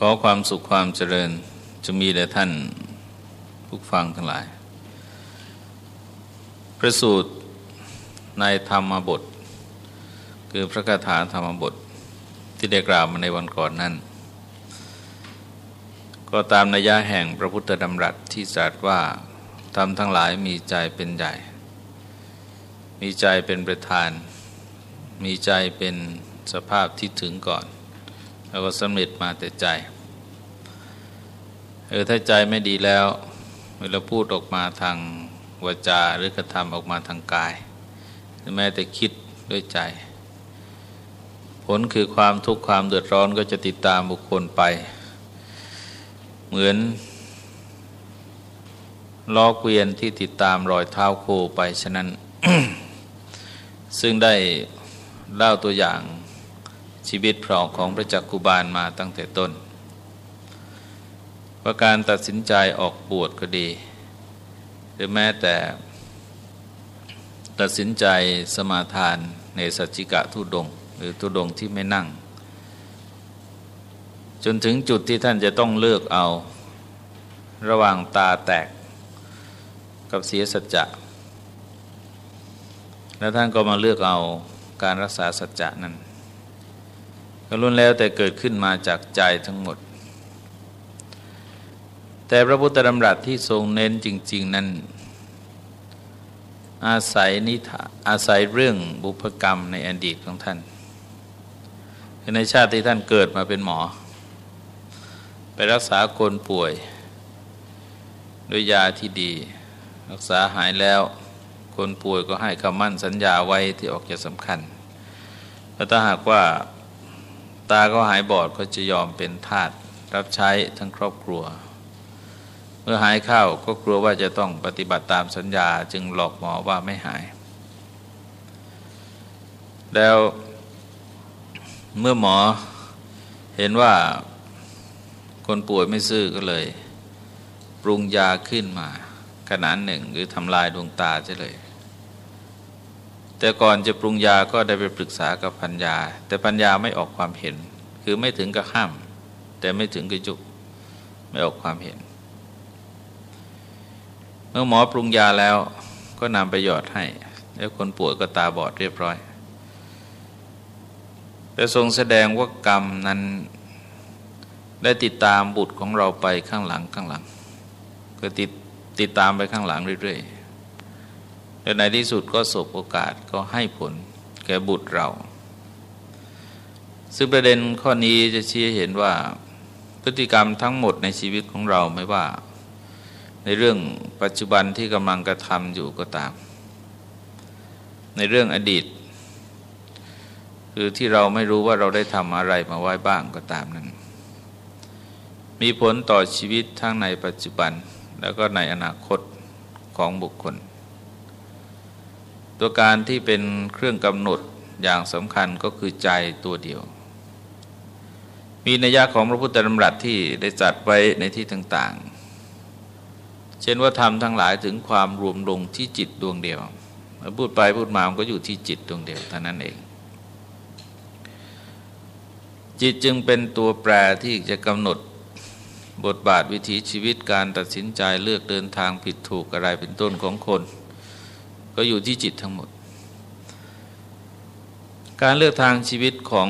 ขอความสุขความเจริญจะมีแด่ท่านผู้ฟังทั้งหลาย ประสูตรในธรรมบท คือพระคาถาธรรมบทที่ได้กล่าวมาในวันก่อนนั้น ก็ตามนัยยะแห่งพระพุทธดำรัสที่ตรัสว่าทำทั้งหลายมีใจเป็นใหญ่ มีใจเป็นประธาน มีใจเป็นสภาพที่ถึงก่อน แล้วก็สำเร็จมาแต่ใจเออถ้าใจไม่ดีแล้ว เวลาพูดออกมาทางวาจาหรือกระทำออกมาทางกายแม้แต่คิดด้วยใจ ผลคือความทุกข์ความเดือดร้อนก็จะติดตามบุคคลไป เหมือนล้อเกวียนที่ติดตามรอยเท้าโคไปฉะนั้น ซึ่งได้เล่าตัวอย่าง ชีวิตพรองของพระจักกุบาลมาตั้งแต่ต้น ว่าการตัดสินใจออกบวชก็ดี หรือแม้แต่ ตัดสินใจสมาทานในสัจจิกะทุดง หรือทุดงที่ไม่นั่ง จนถึงจุดที่ท่านจะต้องเลือกเอา ระหว่างตาแตกกับเสียสัจจะ แล้วท่านก็มาเลือกเอาการรักษาสัจจะนั้น ล้วนแล้วแต่เกิดขึ้นมาจากใจทั้งหมด แต่พระพุทธดำรัสที่ทรงเน้นจริง ๆ นั้น อาศัยนิทาอาศัยเรื่องบุพกรรมในอดีตของท่านคือในชาติที่ท่านเกิดมาเป็นหมอ ไปรักษาคนป่วย ด้วยยาที่ดี รักษาหายแล้วคนป่วยก็ให้คำมั่นสัญญาไว้ที่ออกจะสำคัญแต่ถ้าหากว่า ตาก็หายบอดก็จะยอมเป็นทาสรับใช้ทั้งครอบครัว เมื่อหายเข้าก็กลัวว่าจะต้องปฏิบัติตามสัญญาจึงหลอกหมอว่าไม่หาย แล้วเมื่อหมอเห็นว่าคนป่วยไม่ซื่อก็เลย ปรุงยาขึ้นมาขนาดหนึ่งหรือทำลายดวงตาเลย แต่ก่อนจะปรุงยาก็ได้ไปปรึกษากับพัญญา แต่พัญญาไม่ออกความเห็น คือไม่ถึงกับห้าม แต่ไม่ถึงกับจุกไม่ออกความเห็น เมื่อหมอปรุงยาแล้วก็นำไปหยอดให้ แล้วคนป่วยก็ตาบอดเรียบร้อยแต่ทรงแสดงว่ากรรมนั้นได้ติดตามบุตรของเราไปข้างหลังข้างหลัง ก็ติดติดตามไปข้างหลังเรื่อยๆ และในที่สุดก็สบโอกาสก็ให้ผลแก่บุตรเรา ซึ่งประเด็นข้อนี้จะชี้เห็นว่าพฤติกรรมทั้งหมดในชีวิตของเราไม่ว่า ในเรื่องปัจจุบันที่กำลังกระทำอยู่ก็ตาม ในเรื่องอดีต คือที่เราไม่รู้ว่าเราได้ทำอะไรมาไว้บ้างก็ตามนั้น มีผลต่อชีวิตทั้งในปัจจุบันแล้วก็ในอนาคตของบุคคล ตัวการที่เป็นเครื่องกำหนดอย่างสำคัญก็คือใจตัวเดียว มีนัยยะของพระพุทธธรรมรัสที่ได้จัดไว้ในที่ต่าง ๆ เช่นว่าทำทั้งหลายถึงความรวมลงที่จิตดวงเดียวพูดไปพูดมามันก็อยู่ที่จิตดวงเดียวเท่านั้นเอง จิตจึงเป็นตัวแปรที่จะกำหนดบทบาทวิถีชีวิตการตัดสินใจเลือกเดินทางผิดถูกอะไรเป็นต้นของคน ก็อยู่ที่จิตทั้งหมด การเลือกทางชีวิตของ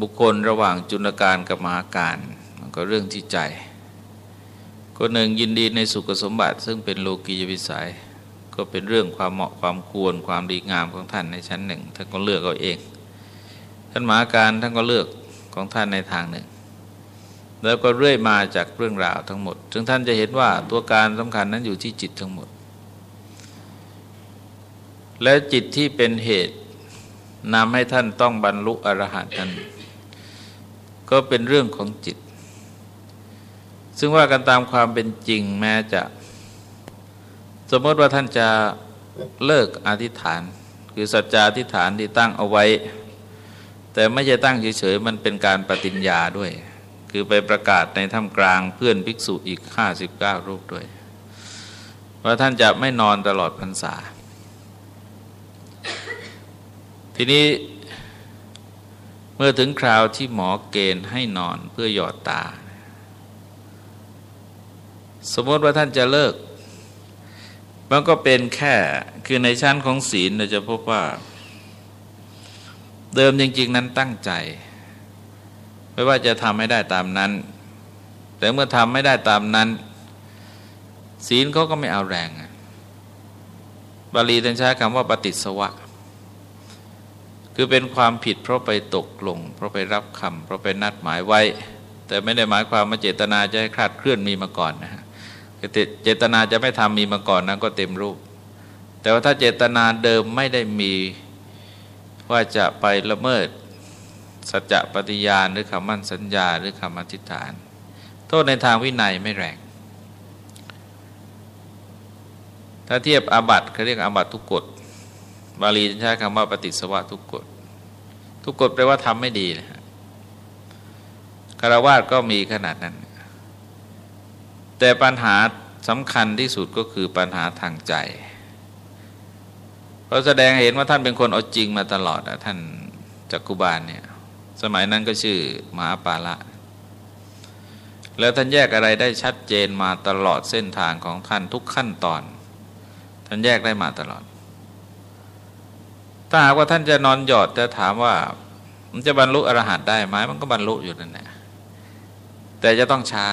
บุคคลระหว่างจุลการกับมหาการมันก็เรื่องที่ใจคนหนึ่งยินดีในสุขสมบัติ ซึ่งเป็นโลกียวิสัย ก็เป็นเรื่องความเหมาะความควรความดีงามของท่านในชั้นหนึ่งท่านก็เลือกเอาเอง ท่านมหาการท่านก็เลือกของท่านในทางหนึ่ง แล้วก็เรื่อยมาจากเรื่องราวทั้งหมด ซึ่งท่านจะเห็นว่าตัวการสำคัญนั้นอยู่ที่จิตทั้งหมด และจิตที่เป็นเหตุนำให้ท่านต้องบรรลุอรหันต์นั้น ก็เป็นเรื่องของจิต ซึ่งว่ากันตามความเป็นจริงแม้จะ สมมติว่าท่านจะเลิกอธิษฐาน คือสัจจาธิษฐานที่ตั้งเอาไว้ แต่ไม่ใช่ตั้งเฉยๆมันเป็นการปฏิญญาด้วย คือไปประกาศในถ้ำกลางเพื่อนภิกษุอีกห้าสิบเก้ารูปด้วยว่าท่านจะไม่นอนตลอดพรรษา ทีนี้เมื่อถึงคราวที่หมอเกณฑ์ให้นอนเพื่อหยอดตา สมมติว่าท่านจะเลิก มันก็เป็นแค่คือในชั้นของศีลเราจะพบว่า เดิมจริง ๆ นั้นตั้งใจ ไม่ว่าจะทำไม่ได้ตามนั้น แต่เมื่อทำไม่ได้ตามนั้น ศีลเขาก็ไม่เอาแรงบาลีท่านใช้คำว่าปฏิสวะ คือเป็นความผิดเพราะไปตกลง เพราะไปรับคำเพราะไปนัดหมายไว้ แต่ไม่ได้หมายความว่าเจตนาจะให้คลาดเคลื่อนมีมาก่อนนะฮะเจตนาจะไม่ทำมีมาก่อนนั้นก็เต็มรูป แต่ว่าถ้าเจตนาเดิมไม่ได้มีว่าจะไปละเมิด สัจจะปฏิญาณหรือคำมั่นสัญญาหรือคำอธิษฐาน โทษในทางวินัยไม่แรง ถ้าเทียบอาบัตเขาเรียกอาบัตทุกกฎ บาลีใช้คำว่าปฏิสวะทุกกฎทุกกฎแปลว่าทำไม่ดีนะคารวาสก็มีขนาดนั้น แต่ปัญหาสำคัญที่สุดก็คือปัญหาทางใจเพราะแสดงเห็นว่าท่านเป็นคนเอาจริงมาตลอดนะท่านจักกุบาลเนี่ย สมัยนั้นก็ชื่อมหาปาละ แล้วท่านแยกอะไรได้ชัดเจนมาตลอดเส้นทางของท่านทุกขั้นตอน ท่านแยกได้มาตลอด ถ้าหากว่าท่านจะนอนหยอดจะถามว่า มันจะบรรลุอรหัตได้ไหมมันก็บรรลุอยู่นั่นแหละแต่จะต้องช้า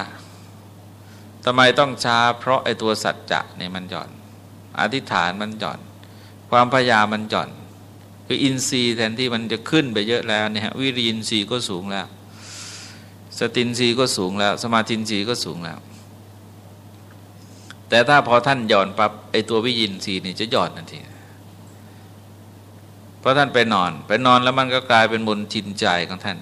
ทำไมต้องช้า เพราะไอ้ตัวสัจจะเนี่ยมันหย่อน อธิษฐานมันหย่อน ความพยายามมันหย่อน คืออินทรีย์แทนที่มันจะขึ้นไปเยอะแล้วเนี่ยวิริยินทรีย์ก็สูงแล้ว สตินทรีย์ก็สูงแล้ว สมาธินทรีย์ก็สูงแล้ว แต่ถ้าพอท่านหย่อนปับ๊บไอ้ตัววิยินทรีย์นี่จะหย่อนทันที เพราะท่านไปนอน ไปนอนแล้วมันก็กลายเป็นบุญทินใจของท่าน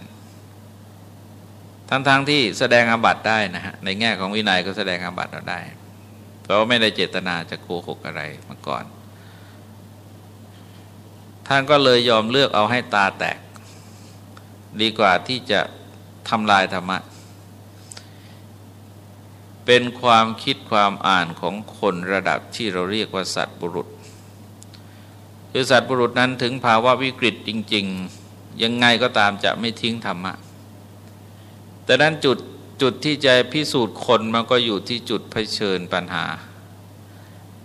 ทั้งๆทที่แสดงอาบัติได้นะฮะในแง่ของวินัยก็แสดงอาบัติเราได้ เพราะไม่ได้เจตนาจะโกหกอะไรมาก่อน ท่านก็เลยยอมเลือกเอาให้ตาแตก ดีกว่าที่จะทำลายธรรมะเป็นความคิดความอ่านของคนระดับที่เราเรียกว่าสัตว์บุรุษ คือสัตว์บุรุษนั้นถึงภาวะวิกฤตจริง ๆ ยังไงก็ตามจะไม่ทิ้งธรรมะ แต่นั้นจุดจุดที่จะพิสูจน์คนมันก็อยู่ที่จุดเผชิญปัญหา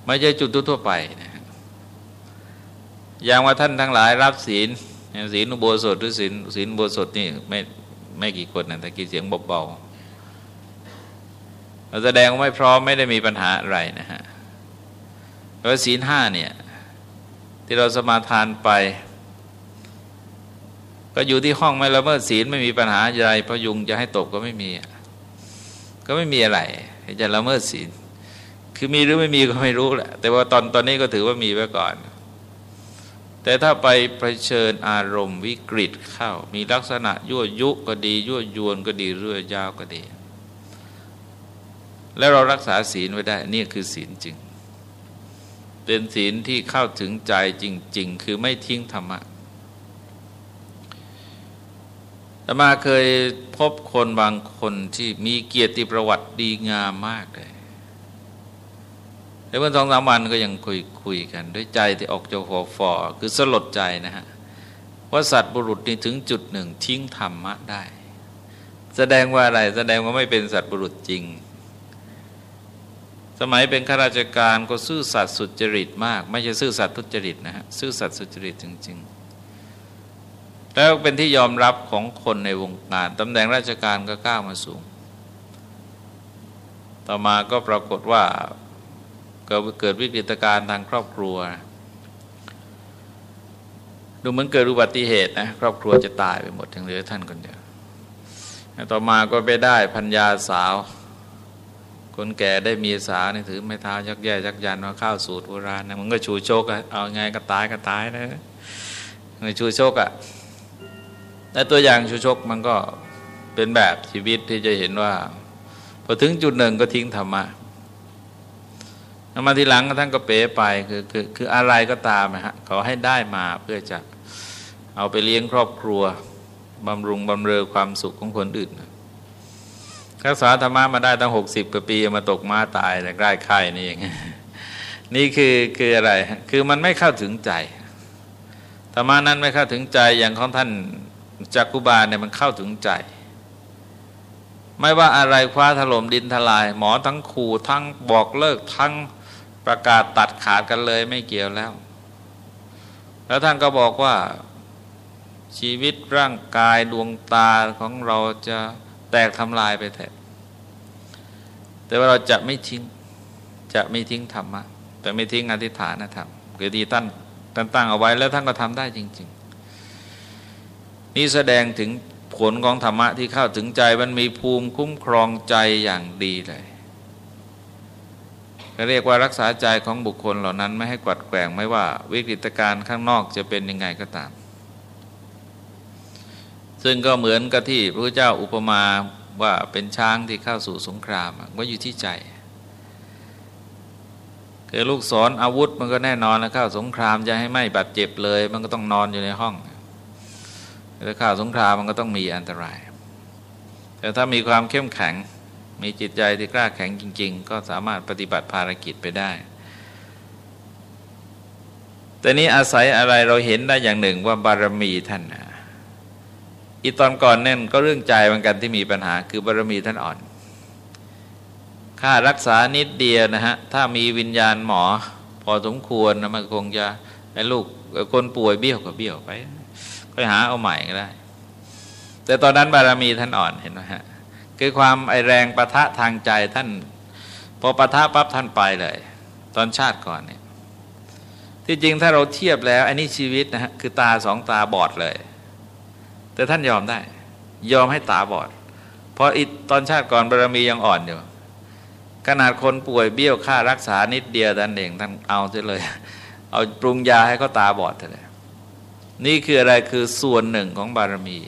ไม่ใช่จุดทั่วไปนะอย่างว่าท่านทั้งหลายรับศีลศีลอุโบสถหรือศีลศีลอุโบสถนี่ไม่ไม่กี่คนนะแต่กี่เสียงเบาๆแสดงว่าไม่พร้อมไม่ได้มีปัญหาอะไรนะฮะเพราะศีลห้าเนี่ย ที่เราสมาทานไป ก็อยู่ที่ห้องไม่ละเมิดศีลไม่มีปัญหาอะไรพยุงจะให้ตกก็ไม่มี ก็ไม่มีอะไรจะละเมิดศีล คือมีหรือไม่มีก็ไม่รู้แหละ แต่ว่าตอนตอนนี้ก็ถือว่ามีไว้ก่อน แต่ถ้าไปเผชิญอารมณ์วิกฤตเข้า มีลักษณะยั่วยุก็ดี ยั่วยวนก็ดีเรื่อยยาวก็ดี แล้วเรารักษาศีลไว้ได้ นี่คือศีลจริง เป็นศีลที่เข้าถึงใจจริง ๆ คือไม่ทิ้งธรรมะแต่มาเคยพบคนบางคนที่มีเกียรติประวัติดีงามมากเลยแล้วเมื่อสองสามวันก็ยังคุยคุยกัน ด้วยใจที่ออกจะฟอฟอคือสลดใจนะฮะว่าสัตว์บุรุษนี่ถึงจุดหนึ่งทิ้งธรรมะได้ แสดงว่าอะไรแสดงว่าไม่เป็นสัตว์บุรุษจริง สมัยเป็นข้าราชการก็ซื่อสัตย์สุจริตมาก ไม่ใช่ซื่อสัตย์ทุจริตนะฮะซื่อสัตย์สุจริตจริง ๆ แล้วเป็นที่ยอมรับของคนในวงการตำแหน่งราชการก็ก้าวมาสูง ต่อมาก็ปรากฏว่าเกิดวิกฤตการณ์ทางครอบครัว ดูเหมือนเกิดอุบัติเหตุนะครอบครัวจะตายไปหมดทั้งเหลือท่านคนเดียวต่อมาก็ไปได้พัญญาสาว คนแก่ได้มีสาเนี่ยถือไม่เท้ายักแย่ยักยันว่าข้าวสูตรโบราณนะมันก็ชูโชกอะเอาไงก็ตายก็ตายนะในชูโชกอะแต่ตัวอย่างชูโชกมันก็เป็นแบบชีวิตที่จะเห็นว่าพอถึงจุดหนึ่งก็ทิ้งธรรมะมาทีหลังท่านก็เป๋ไปคือคือคืออะไรก็ตามนะฮะขอให้ได้มาเพื่อจะเอาไปเลี้ยงครอบครัวบำรุงบำเรอความสุขของคนอื่น รักษาธรรมะมาได้ตั้งหกสิบกว่าปีมาตกมาตายแต่ใกล้ไข่นี่เองนี่คือคืออะไร คือมันไม่เข้าถึงใจธรรมานั้นไม่เข้าถึงใจอย่างของท่านจักกุบาลเนี่ยมันเข้าถึงใจ ไม่ว่าอะไรคว้าถล่มดินทลาย หมอทั้งขู่ทั้งบอกเลิกทั้งประกาศตัดขาดกันเลยไม่เกี่ยวแล้ว แล้วท่านก็บอกว่าชีวิตร่างกายดวงตาของเราจะแตกทำลายไปแทน แต่ว่าเราจะไม่ทิ้งจะไม่ทิ้งธรรมะแต่ไม่ทิ้งอธิษฐานธรรมคือที่ท่านท่านตั้งเอาไว้แล้วท่านก็ทำได้จริง ๆ นี่แสดงถึงผลของธรรมะที่เข้าถึงใจมันมีภูมิคุ้มครองใจอย่างดีเลยเรียกว่ารักษาใจของบุคคลเหล่านั้น ไม่ให้กวัดแกว่งไม่ว่าวิกฤตการณ์ข้างนอกจะเป็นยังไงก็ตาม ซึ่งก็เหมือนกับที่พระเจ้าอุปมา ว่าเป็นช้างที่เข้าสู่สงครามว่าอยู่ที่ใจเคือลูกศรออาวุธมันก็แน่นอนแล้วเข้าสงครามจะให้ไม่บาดเจ็บเลย มันก็ต้องนอนอยู่ในห้องถ้าเข้าสงครามมันก็ต้องมีอันตราย แต่ถ้ามีความเข้มแข็ง มีจิตใจที่กล้าแข็งจริง ๆ ก็สามารถปฏิบัติภารกิจไปได้ แต่นี้อาศัยอะไรเราเห็นได้อย่างหนึ่งว่าบารมีท่าน อีตอนก่อนนั่นก็เรื่องใจเหมือนกันที่มีปัญหา คือบารมีท่านอ่อน ค่ารักษานิดเดียวนะฮะ ถ้ามีวิญญาณหมอ พอสมควรนะมันคงจะให้ลูกคนป่วยเบี้ยวก็เบี้ยวไปค่อยหาเอาใหม่ก็ได้ แต่ตอนนั้นบารมีท่านอ่อนเห็นไหมฮะคือความไอแรงประทะทางใจท่าน พอประทะปั๊บท่านไปเลย ตอนชาติก่อนเนี่ยที่จริงถ้าเราเทียบแล้วอันนี้ชีวิตนะฮะคือตาสองตาบอดเลย แต่ท่านยอมได้ ยอมให้ตาบอด เพราะอีตอนชาติก่อนบารมียังอ่อนอยู่ ขนาดคนป่วยเบี้ยวค่ารักษานิดเดียวท่านเองท่านเอาเสียเลย เอาปรุงยาให้เขาตาบอดเลยนี่คืออะไรคือส่วนหนึ่งของบารมี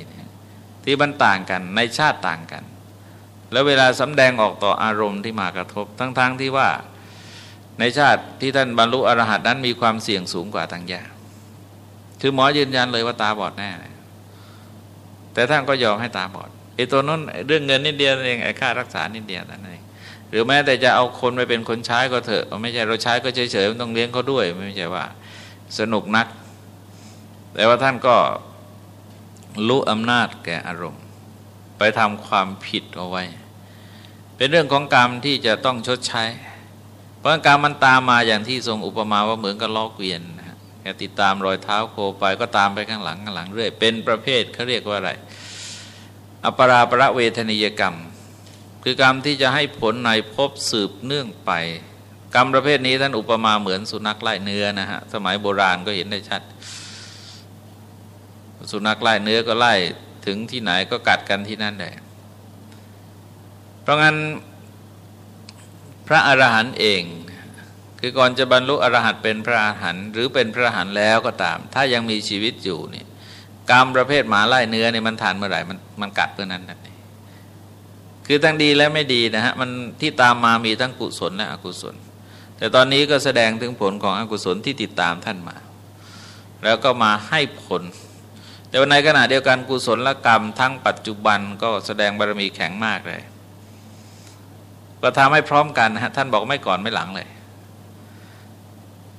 ที่มันต่างกันในชาติต่างกัน แล้วเวลาสำแดงออกต่ออารมณ์ที่มากระทบทั้งๆทที่ว่าในชาติที่ท่านบรรลุอรหัตนั้นมีความเสี่ยงสูงกว่าต่างยาคือหมอยืนยันเลยว่าตาบอดแน่ แต่ท่านก็ยอมให้ตาบอดไอ้ตัวนั้นเรื่องเงินนิดเดียวเองไอ้ค่ารักษานิดเดียวนั่นเองหรือแม้แต่จะเอาคนไปเป็นคนใช้ก็เถอะไม่ใช่เราใช้ก็เฉยๆต้องเลี้ยงเขาด้วย ไม่ใช่ว่าสนุกนัก แต่ว่าท่านก็รู้อำนาจแก่อารมณ์ ไปทำความผิดเอาไว้ เป็นเรื่องของกรรมที่จะต้องชดใช้ เพราะกรรมมันตามมาอย่างที่ทรงอุปมาว่าเหมือนกับล้อเกวียน ติดตามรอยเท้าโคไปก็ตามไปข้างหลังข้างหลังเรื่อย เป็นประเภทเขาเรียกว่าอะไร อปราประเวทนิยกรรม คือกรรมที่จะให้ผลในพบสืบเนื่องไป กรรมประเภทนี้ท่านอุปมาเหมือนสุนัขไล่เนื้อนะฮะสมัยโบราณก็เห็นได้ชัด สุนัขไล่เนื้อก็ไล่ถึงที่ไหนก็กัดกันที่นั่นเลยเพราะงั้นพระอรหันต์เอง คือก่อนจะบรรลุอรหัตเป็นพระอรหันต์หรือเป็นพระอรหันต์แล้วก็ตาม ถ้ายังมีชีวิตอยู่นี่กรรมประเภทหมาไล่เนื้อเนี่ยมันทานเมื่อไหร่มันมันกัดเพื่อนั้นนั่นเองคือทั้งดีและไม่ดีนะฮะมันที่ตามมามีทั้งกุศลและอกุศล แต่ตอนนี้ก็แสดงถึงผลของอกุศลที่ติดตามท่านมา แล้วก็มาให้ผล แต่ในขณะเดียวกันกุศลกรรมทั้งปัจจุบันก็แสดงบารมีแข็งมากเลย ก็ทำให้พร้อมกันนะฮะท่านบอกไม่ก่อนไม่หลังเลย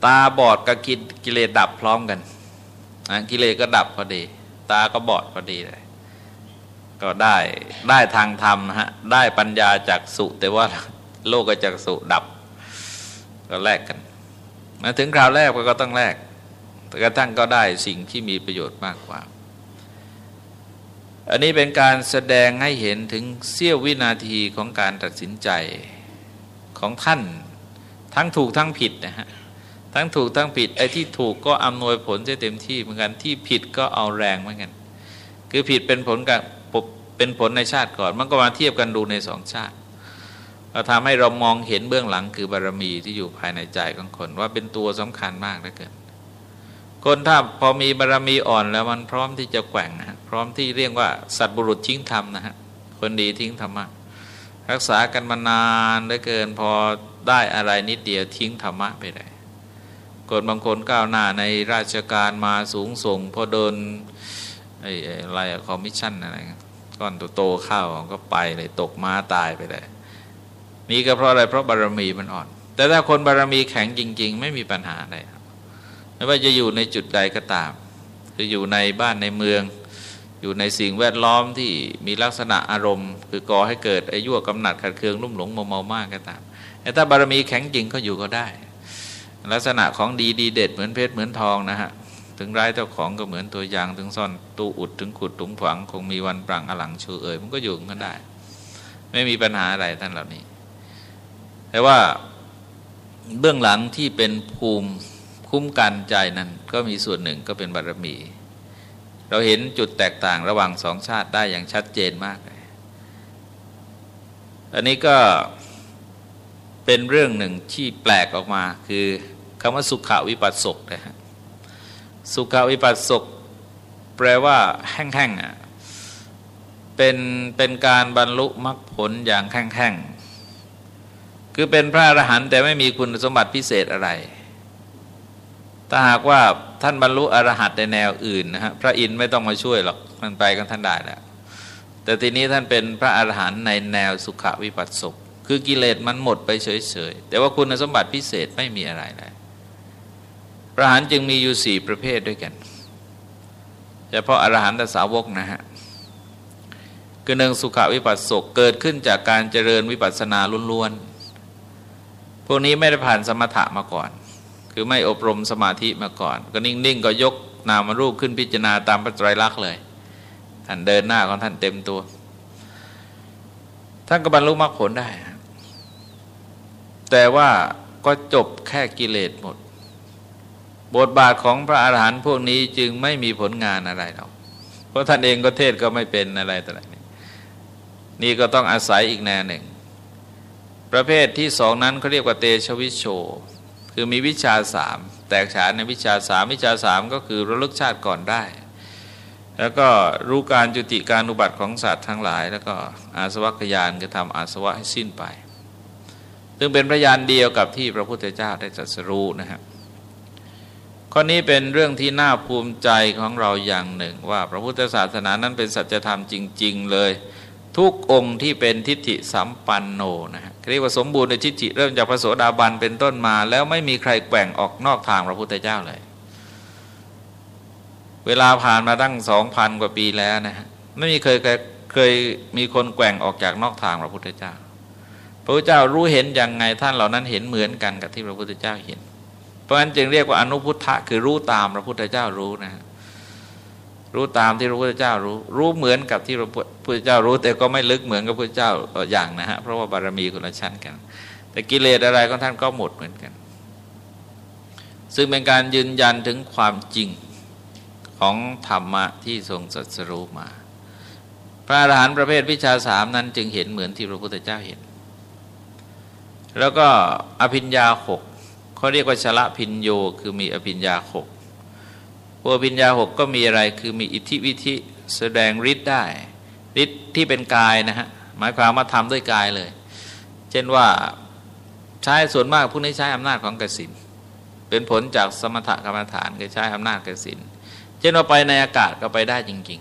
ตาบอดกับกิเลสดับพร้อมกันกิเลสก็ดับพอดี ตาก็บอดพอดีเลยก็ได้ได้ทางธรรมฮะได้ปัญญาจากสุ แต่ว่าโลกจากสุดับ ก็แลกกันมาถึงคราวแรกก็ต้องแลกแต่กระทั่งก็ได้สิ่งที่มีประโยชน์มากกว่า อันนี้เป็นการแสดงให้เห็นถึงเสี้ยววินาทีของการตัดสินใจของท่านทั้งถูกทั้งผิดนะฮะ ทั้งถูกทั้งผิดไอ้ที่ถูกก็อำนวยผลได้เต็มที่เหมือนกันที่ผิดก็เอาแรงเหมือนกันคือผิดเป็นผลกับเป็นผลในชาติก่อน มันก็มาเทียบกันดูในสองชาติเราทำให้เรามองเห็นเบื้องหลังคือบารรมีที่อยู่ภายในใจของคน ว่าเป็นตัวสำคัญมากเหลือเกินคนถ้าพอมีบารรมีอ่อนแล้วมันพร้อมที่จะแกว่งนะพร้อมที่เรียกว่าสัตว์บุรุษทิ้งธรรมนะฮะคนดีทิ้งธรรมะรักษากันมานานเหลือเกิน พอได้อะไรนิดเดียวทิ้งธรรมะไปเลย คนบางคนก้าวหน้าในราชการมาสูงส่งพอโดนไอ้อะไรคอมมิชชั่นอะไรก้อนโตๆเข้าก็ไปเลยตกม้าตายไปเลยนี่ก็เพราะอะไรเพราะบารมีมันอ่อน แต่ถ้าคนบารมีแข็งจริง ๆ ไม่มีปัญหาอะไรไม่ว่าจะอยู่ในจุดใดก็ตามจะอยู่ในบ้านในเมือง อยู่ในสิ่งแวดล้อมที่มีลักษณะอารมณ์ คือก่อให้เกิดอายุกำหนัดขัดเคืองรุ่มหลงเมาเมามากก็ตามแต่ถ้าบารมีแข็งจริงก็อยู่ก็ได้ ลักษณะของดีดีเด็ดเหมือนเพชรเหมือนทองนะฮะถึงร้ายเจ้าของก็เหมือนตัวยางถึงซ่อนตู้อุดถึงขุดถุงฝัง คงมีวันปรังอลังชูเอ๋ยมันก็อยู่กันได้ ไม่มีปัญหาอะไรท่านเหล่านี้ แต่ว่าเบื้องหลังที่เป็นภูมิคุ้มกันใจนั้น ก็มีส่วนหนึ่งก็เป็นบารมี เราเห็นจุดแตกต่างระหว่างสองชาติได้อย่างชัดเจนมากเลยอันนี้ก็ เป็นเรื่องหนึ่งที่แปลกออกมา คือคำว่าสุขวิปัสสกนะฮะสุขวิปัสสกแปลว่าแห้งๆอะเป็นเป็นการบรรลุมรรคผลอย่างแห้งๆคือเป็นพระอรหันต์แต่ไม่มีคุณสมบัติพิเศษอะไรถ้าหากว่าท่านบรรลุอรหัตในแนวอื่นนะฮะพระอินทร์ไม่ต้องมาช่วยหรอกมันไปกันท่านได้แล้วแต่ทีนี้ท่านเป็นพระอรหันต์ในแนวสุขวิปัสสก คือกิเลสมันหมดไปเฉยๆ แต่ว่าคุณสมบัติพิเศษไม่มีอะไรเลยพระหันจึงมีอยู่สี่ประเภทด้วยกันเฉพาะอรหันตสาวกนะฮะคือหนึ่งสุขวิปัสสกเกิดขึ้นจากการเจริญวิปัสสนาล้วนๆ พวกนี้ไม่ได้ผ่านสมถะมาก่อน คือไม่อบรมสมาธิมาก่อน ก็นิ่งๆ ก็ยกนามรูปขึ้นพิจารณาตามปัจจัยลักษณ์เลย ท่านเดินหน้าของท่านเต็มตัว ท่านก็บรรลุมรรคผลได้ แต่ว่าก็จบแค่กิเลสหมด บทบาทของพระอาหารหันต์พวกนี้จึงไม่มีผลงานอะไรหรอกเพราะท่านเองก็เทศก็ไม่เป็นอะไรต่ออะไรนี่ก็ต้องอาศัยอีกแนวหนึ่ง ประเภทที่สองนั้นเขาเรียกว่าเตชวิโช คือมีวิชาสามแตกฉานในวิชาสามวิชาสามก็คือระลึกชาติก่อนได้ แล้วก็รู้การจุติการอุบัติของสัตว์ทั้งหลาย แล้วก็อาสวัคยานคือทำอาสวะให้สิ้นไป ซึ่งเป็นพระยานเดียวกับที่พระพุทธเจ้าได้ตรัสรู้นะครับข้อนี้เป็นเรื่องที่น่าภูมิใจของเราอย่างหนึ่ง ว่าพระพุทธศาสนานั้นเป็นสัจธรรมจริง ๆ เลย ทุกองค์ที่เป็นทิฏฐิสัมปันโนนะฮะเรียกว่าสมบูรณ์ในทิฏฐิเริ่มจากพระโสดาบันเป็นต้นมา แล้วไม่มีใครแกว่งออกนอกทางพระพุทธเจ้าเลย เวลาผ่านมาตั้งสองพันกว่าปีแล้วนะฮะไม่มีเคยเคยมีคนแกว่งออกจากนอกทางพระพุทธเจ้า ระพุทธเจ้ารู้เห็นอย่างไงท่านเหล่านั้นเห็นเหมือนกันกับที่พระพุทธเจ้าเห็น เพราะฉะนั้นจึงเรียกว่าอนุพุทธะคือรู้ตามพระพุทธเจ้ารู้นะรู้ตามที่พระพุทธเจ้ารู้ รู้เหมือนกับที่พระพุทธเจ้ารู้ แต่ก็ไม่ลึกเหมือนกับพระพุทธเจ้าอย่างนะฮะเพราะว่าบารมีคนละชั้นกัน แต่กิเลสอะไรของท่านก็หมดเหมือนกัน ซึ่งเป็นการยืนยันถึงความจริงของธรรมะที่ทรงสัสรู้มา พระอรหันต์ประเภทวิชาสามนั้นจึงเห็นเหมือนที่พระพุทธเจ้าเห็น แล้วก็อภิญญาหกเขาเรียกว่าชละพิญโยคือมีอภิญญาหกพวปิญญาหกก็มีอะไรคือมีอิทธิวิธิแสดงฤทธิ์ได้ฤทธิ์ที่เป็นกายนะฮะหมายความว่าทำด้วยกายเลย เช่นว่าใช้ส่วนมากผู้นี้ใช้อำนาจของกสินเป็นผลจากสมถกรรมฐานคือใช้อำนาจกสินเช่นว่าไปในอากาศก็ไปได้จริง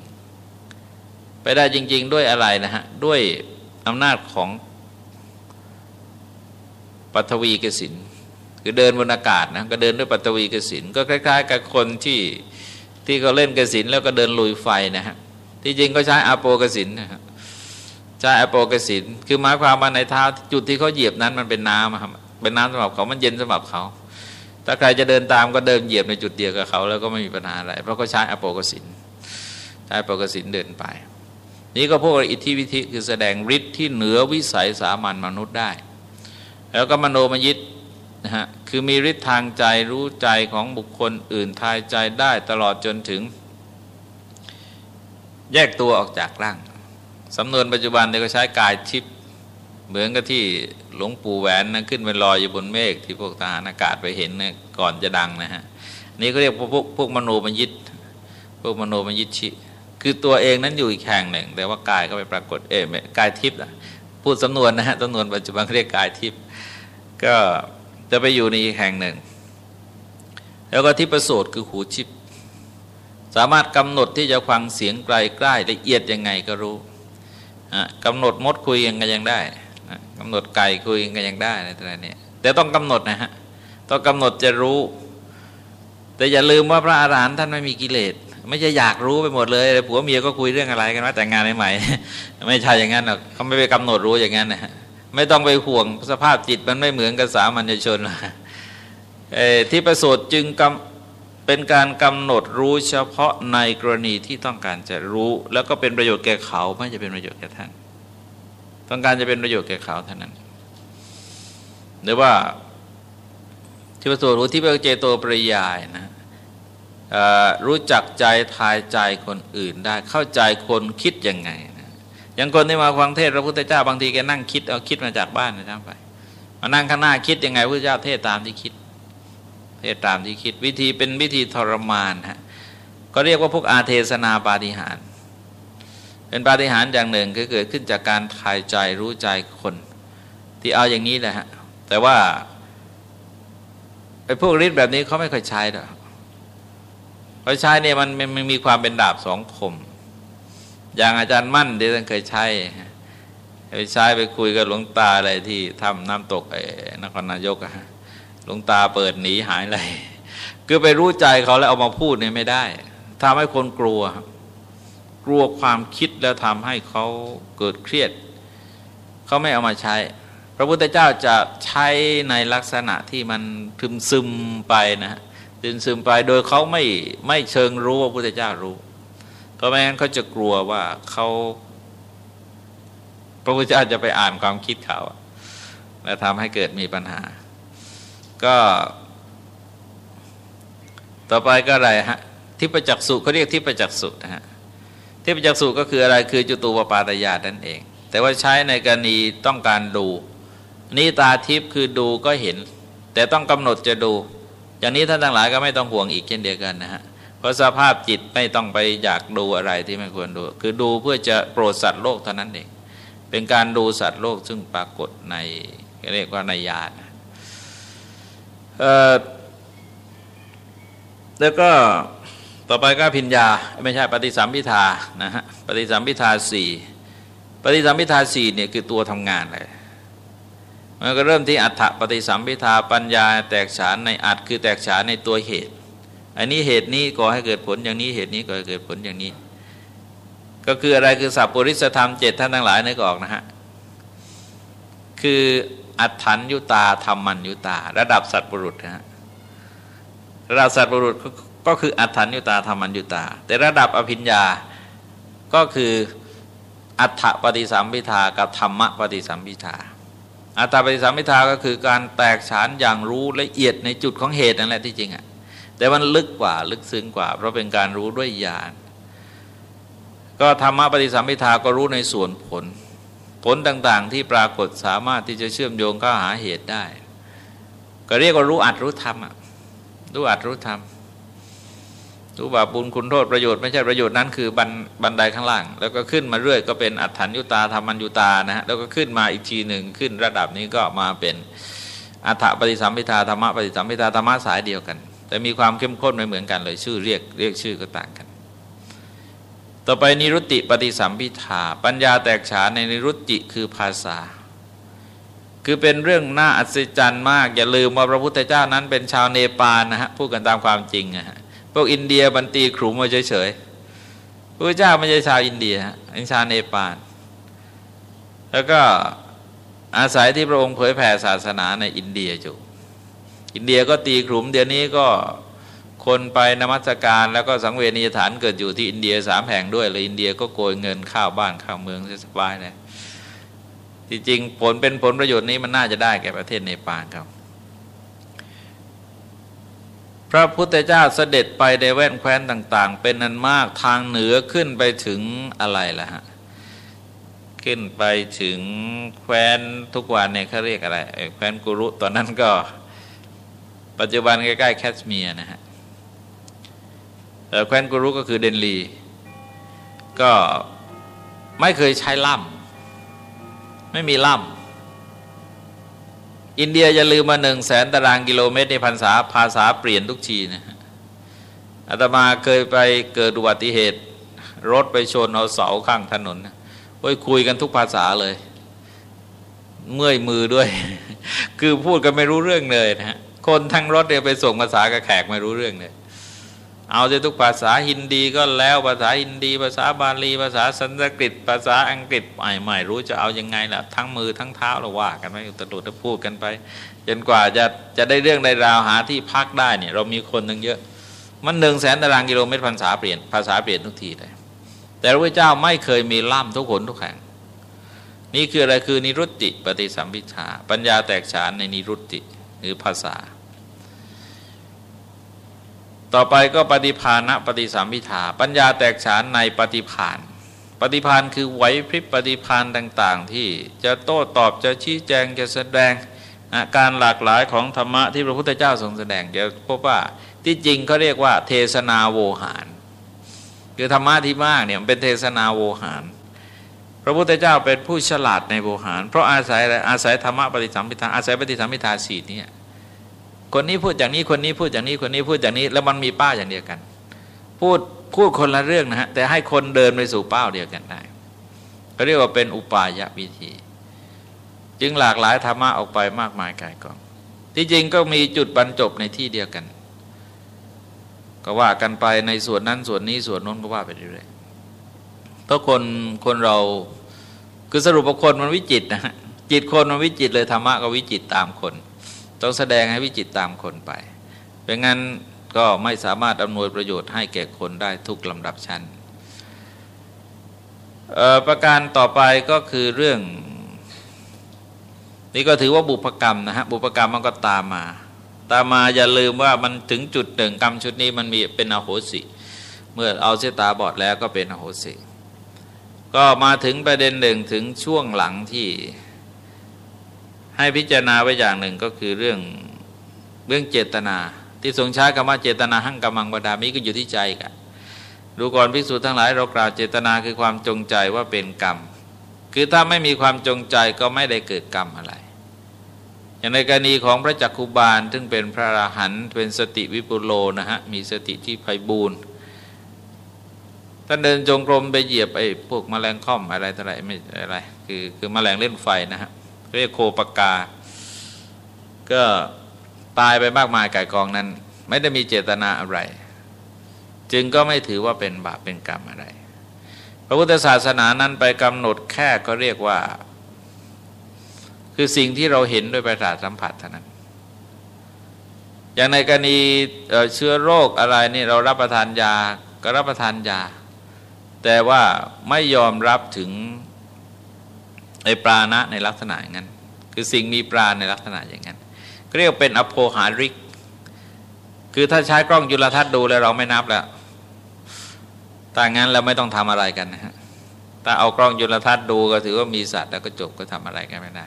ๆ ไปได้จริง ๆ ด้วยอะไรนะฮะด้วยอำนาจของ ปัทวีกสินคือเดินบนอากาศนะก็เดินด้วยปัตวีกสินก็คล้าย ๆ กับคนที่ที่เขาเล่นกสินแล้วก็เดินลุยไฟนะฮะที่จริงก็ใช้อโปกสินนะฮะใช้อโปกสินคือหมายความว่าในเท้าจุดที่เขาเหยียบนั้นมันเป็นน้ำครับเป็นน้ำสำหรับเขามันเย็นสำหรับเขาถ้าใครจะเดินตามก็เดินเหยียบในจุดเดียวกับเขาแล้วก็ไม่มีปัญหาอะไร เพราะเขาใช้อโปกสินใช้อโปกสินเดินไป นี่ก็พวกอิทธิวิธิคือแสดงฤทธิ์ที่เหนือวิสัยสามัญมนุษย์ได้ แล้วก็มโนมยิทนะฮะคือมีฤทธิ์ทางใจรู้ใจของบุคคลอื่นทายใจได้ตลอดจนถึง แยกตัวออกจากร่าง สำนวนปัจจุบันเนี่ยก็ใช้กายทิพย์เหมือนกับที่หลวงปู่แหวนนะขึ้นไปลอยอยู่บนเมฆที่พวกทหารอากาศไปเห็นนะก่อนจะดังนะฮะนี่ก็เรียกพวกพวกพวกมโนมยิทพวกมโนมยิทชิคือตัวเองนั้นอยู่อีกแห่งหนึ่ง แต่ว่ากายก็ไปปรากฏเอ๋กายทิพย์พูดสำนวนนะฮะสำนวนปัจจุบันเรียกกายทิพย์ ก็จะไปอยู่ในอีกแห่งหนึ่ง แล้วก็ที่ประสูตรคือหูชิปสามารถกำหนดที่จะฟังเสียงไกลใกล้ละเอียดยังไงก็รู้กำหนดมดคุยยังไงยังได้กำหนดไก่คุยยังไงยังได้อะไรเนี่ยแต่ต้องกำหนดนะฮะต้องกำหนดจะรู้ แต่อย่าลืมว่าพระอารหันต์ท่านไม่มีกิเลสไม่ใช่อยากรู้ไปหมดเลยผัวเมียก็คุยเรื่องอะไรกันว่าแต่งงานใหม่ไม่ใช่อย่างนั้นหรอกเขาไม่ไปกำหนดรู้อย่างนั้นนะ ไม่ต้องไปห่วงสภาพจิตมันไม่เหมือนกับสามัญชนที่ประสูตรจึงเป็นการกำหนดรู้เฉพาะในกรณีที่ต้องการจะรู้ แล้วก็เป็นประโยชน์แก่เขาไม่จะเป็นประโยชน์แก่ท่าน ต้องการจะเป็นประโยชน์แก่เขาเท่านั้น หรือว่าที่ประสูตรรู้ที่เป็นเจโตปริยายนะรู้จักใจทายใจคนอื่นได้เข้าใจคนคิดยังไง อย่างคนที่มาฟังเทศพระพุทธเจ้าบางทีแกนั่งคิดเอาคิดมาจากบ้านนะท่านไป มานั่งข้างหน้าคิดยังไงพระเจ้าเทศตามที่คิด เทศตามที่คิดวิธีเป็นวิธีทรมานฮะก็เรียกว่าพวกอาเทศนาปาฏิหาร เป็นปาฏิหารอย่างหนึ่งคือเกิดขึ้นจากการทายใจรู้ใจคน ที่เอาอย่างนี้แหละฮะแต่ว่าไอ้พวกฤทธิ์แบบนี้เขาไม่ค่อยใช้หรอกเขาใช้เนี่ยมันมันมีความเป็นดาบสองคม อย่างอาจารย์มั่นที่ท่านเคยใช้ไปใช้ไปคุยกับหลวงตาอะไรที่ทำน้ำตกไอ้นครนายกอะหลวงตาเปิดหนีหายเลยคือไปรู้ใจเขาแล้วเอามาพูดเนี่ยไม่ได้ทำให้คนกลัว กลัวความคิดแล้วทำให้เขาเกิดเครียด เขาไม่เอามาใช้ พระพุทธเจ้าจะใช้ในลักษณะที่มันทึมซึมไปนะซึมซึมไปโดยเขาไม่ไม่เชิงรู้ว่าพระพุทธเจ้ารู้ เพราะไม่งั้นเขาจะกลัวว่าเขาพระพุทธเจ้าจะไปอ่านความคิดเขาและทำให้เกิดมีปัญหา ก็ ต่อไปก็อะไรฮะทิพจักสุเขาเรียกทิพจักสุนะฮะทิพจักสุก็คืออะไรคือจุตูปปาตยาตนั่นเอง แต่ว่าใช้ในกรณีต้องการดูนี่ตาทิพคือดูก็เห็น แต่ต้องกำหนดจะดู อย่างนี้ท่านทั้งหลายก็ไม่ต้องห่วงอีกเช่นเดียวกันนะฮะ เพราะสภาพจิตไม่ต้องไปอยากดูอะไรที่ไม่ควรดู คือดูเพื่อจะโปรดสัตว์โลกเท่านั้นเอง เป็นการดูสัตว์โลกซึ่งปรากฏในเรียกว่าในญาณแล้วก็ต่อไปก็พิญญาไม่ใช่ปฏิสัมพิทานะฮะปฏิสัมพิทาสี่ปฏิสัมพิทาสี่เนี่ยคือตัวทำงานเลยมันก็เริ่มที่อัฏฐปฏิสัมพิทาปัญญาแตกฉานในอัฏคือแตกฉานในตัวเหตุ อันนี้เหตุนี้ก่อให้เกิดผลอย่างนี้เหตุนี้ก่อให้เกิดผลอย่างนี้ ก็คืออะไรคือสัพปริสธรรมเจ็ดท่านทั้งหลายนึกออกนะฮะคืออัฏฐัญยุตาธรรมัญยุตา ระดับสัตว์บุรุษนะฮะระดับสัตว์บุรุษก็คืออัฏฐัญยุตาธรรมัญยุตา แต่ระดับอภิญญาก็คืออัฏฐปฏิสัมพิทากับธรรมปฏิสัมพิทาอัฏฐปฏิสัมพิทาก็คือการแตกฉานอย่างรู้ละเอียดในจุดของเหตุนั่นแหละที่จริงอะ่ะ แต่มันลึกกว่าลึกซึ้งกว่า เพราะเป็นการรู้ด้วยญาณก็ธรรมปฏิสัมพิทาก็รู้ในส่วนผล ผลต่างๆ ที่ปรากฏสามารถที่จะเชื่อมโยงเข้าหาเหตุได้ ก็เรียกว่ารู้อัดรู้ธรรมรู้อัดรู้ธรรมรู้บาปบุญคุณโทษประโยชน์ไม่ใช่ประโยชน์นั้นคือบันบันไดข้างล่าง แล้วก็ขึ้นมาเรื่อยก็เป็นอัฏฐัญยุตาธรรมัญยุตานะฮะแล้วก็ขึ้นมาอีกทีหนึ่งขึ้นระดับนี้ก็มาเป็นอัฏฐปฏิสัมพิทาธรรมะปฏิสัมพิทาธรรมะสายเดียวกัน แต่มีความเข้มข้นไม่เหมือนกันเลยชื่อเรียกเรียกชื่อก็ต่างกัน ต่อไปนิรุตติปฏิสัมพิทาปัญญาแตกฉานในนิรุตติคือภาษา คือเป็นเรื่องน่าอัศจรรย์มาก อย่าลืมว่าพระพุทธเจ้านั้นเป็นชาวเนปาลนะฮะพูดกันตามความจริงนะฮะพวกอินเดียมันตีขลุมมาเฉยๆพระเจ้าไม่ใช่ชาวอินเดียเป็นชาวเนปาลแล้วก็อาศัยที่พระองค์เผยแผ่ศาสนาในอินเดียอยู่ อินเดียก็ตีขลุมเดี๋ยวนี้ก็คนไปนมัสการแล้วก็สังเวชนียสถานเกิดอยู่ที่อินเดียสามแห่งด้วยเลยอินเดียก็โกยเงินเข้าบ้านเข้าเมืองสบายเลยจริงๆผลเป็นผลประโยชน์นี้มันน่าจะได้แก่ประเทศเนปาลครับ พระพุทธเจ้าเสด็จไปในแว่นแคว้นต่าง ๆ เป็นนันมากทางเหนือขึ้นไปถึงอะไรล่ะฮะขึ้นไปถึงแคว้นทุกวันเนี่ยเขาเรียกอะไรแคว้นกุรุตอนนั้นก็ ปัจจุบันใกล้ๆแคชเมียร์นะฮะแคว้นกุรุก็คือเดนลี ก็ไม่เคยใช้ล่ำไม่มีล่ำอินเดียจะลืมมาหนึ่งแสนตารางกิโลเมตรในภาษาภาษาเปลี่ยนทุกทีนะฮะอาตมาเคยไปเกิดอุบัติเหตุ รถไปชนเอาเสาข้างถนนโอ้ยคุยกันทุกภาษาเลย เมื่อยมือด้วย คือพูดกันไม่รู้เรื่องเลยนะฮะ คนทั้งรถเนี่ยไปส่งภาษากับแขกไม่รู้เรื่องเลยเอาจะทุกภาษาฮินดีก็แล้วภาษาฮินดี ภาษาบาลี ภาษาสันสกฤต ภาษาอังกฤษไม่ไม่รู้จะเอายังไงล่ะทั้งมือทั้งเท้าเราว่ากันไปตลุดพูดกันไปจนกว่าจะจะได้เรื่องได้ราวหาที่พักได้เนี่ยเรามีคนหนึ่งเยอะ มันหนึ่งแสนตารางกิโลเมตรภาษาเปลี่ยนภาษาเปลี่ยนทุกทีเลยแต่พระเจ้าไม่เคยมีล่ามทุกคนทุกแห่งนี่คืออะไรคือนิรุตติ ปฏิสัมพิชาปัญญาแตกฉานในนิรุตติ หรือภาษา ต่อไปก็ปฏิภาณปฏิสัมพิทา ปัญญาแตกฉานในปฏิพานปฏิพานคือไหวพริบปฏิพานต่าง ๆ ที่จะโต้ตอบจะชี้แจงจะแสดงอาการหลากหลายของธรรมะที่พระพุทธเจ้าทรงแสดงจะพบว่าที่จริงเขาเรียกว่า เทศนาโวหาร คือธรรมะที่มากเนี่ยเป็นเทศนาโวหาร พระพุทธเจ้าเป็นผู้ฉลาดในโวหาร เพราะอาศัยอะไรอาศัยธรรมะปฏิสัมพิทาอาศัยปฏิสัมพิทาสีนี่คนนี้พูดอย่างนี้คนนี้พูดอย่างนี้คนนี้พูดอย่างนี้ แล้วมันมีป้าอย่างเดียวกัน พูดพูดคนละเรื่องนะฮะแต่ให้คนเดินไปสู่เป้าเดียวกันได้เขาเรียกว่าเป็นอุปายวิธี จึงหลากหลายธรรมะออกไปมากมายกายกอง ที่จริงก็มีจุดบรรจบในที่เดียวกัน ก็ว่ากันไปในส่วนนั้นส่วนนี้ส่วนน้นก็ว่าไปเรื่อย เพราะคนคนเราคือสรุปว่าคนมันวิจิตนะฮะจิตคนมันวิจิตเลยธรรมะก็วิจิตตามคน ต้องแสดงให้วิจิตตามคนไปเป็นงั้นก็ไม่สามารถอำนวยประโยชน์ให้แก่คนได้ทุกลำดับชั้นประการต่อไปก็คือเรื่อง นี่ก็ถือว่าบุพกรรมนะฮะบุพกรรมมันก็ตามมา ตามมาอย่าลืมว่ามันถึงจุดหนึ่งกรรมชุดนี้มันมีเป็นอโหสิ เมื่อเอาเสตาบอดแล้วก็เป็นอโหสิ ก็มาถึงประเด็นหนึ่งถึงช่วงหลังที่ให้พิจารณาไว้อย่างหนึ่งก็คือเรื่องเรื่องเจตนา ที่ทรงใช้คำว่าเจตนาหั่งกำมังบดามีก็อยู่ที่ใจกันดูก่อนพิสูจน์ทั้งหลายเรากล่าวเจตนาคือความจงใจว่าเป็นกรรม คือถ้าไม่มีความจงใจก็ไม่ได้เกิดกรรมอะไร อย่างในกรณีของพระจักคุบาลซึ่งเป็นพระราหันเป็นสติวิปุโลนะฮะมีสติที่ไพบูรณ์ ท่านเดินจงกรมไปเหยียบไอ้พวกมแมลงค่อมอะไรต่ออะไรไม่อะไร คือคือมแมลงเล่นไฟนะฮะเรียกโคปกา ก็ตายไปมากมายกายกองนั้น ไม่ได้มีเจตนาอะไร จึงก็ไม่ถือว่าเป็นบาปเป็นกรรมอะไร พระพุทธศาสนานั้นไปกำหนดแค่ก็เรียกว่า คือสิ่งที่เราเห็นด้วยประสาทสัมผัสเท่านั้นอย่างในกรณีเชื้อโรคอะไรนี่เรารับประทานยาก็รับประทานยา แต่ว่าไม่ยอมรับถึงไอปราณะในลักษณะอย่างนั้น คือสิ่งมีปราณในลักษณะอย่างนั้นเรียกเป็นอโภหาริก คือถ้าใช้กล้องยุลทรรศน์ดูแล้วเราไม่นับแล้วแต่งั้นเราไม่ต้องทำอะไรกันนะฮะถ้าเอากล้องยุลทรรศน์ดูก็ถือว่ามีสัตว์แล้วก็จบก็ทำอะไรกันไม่ได้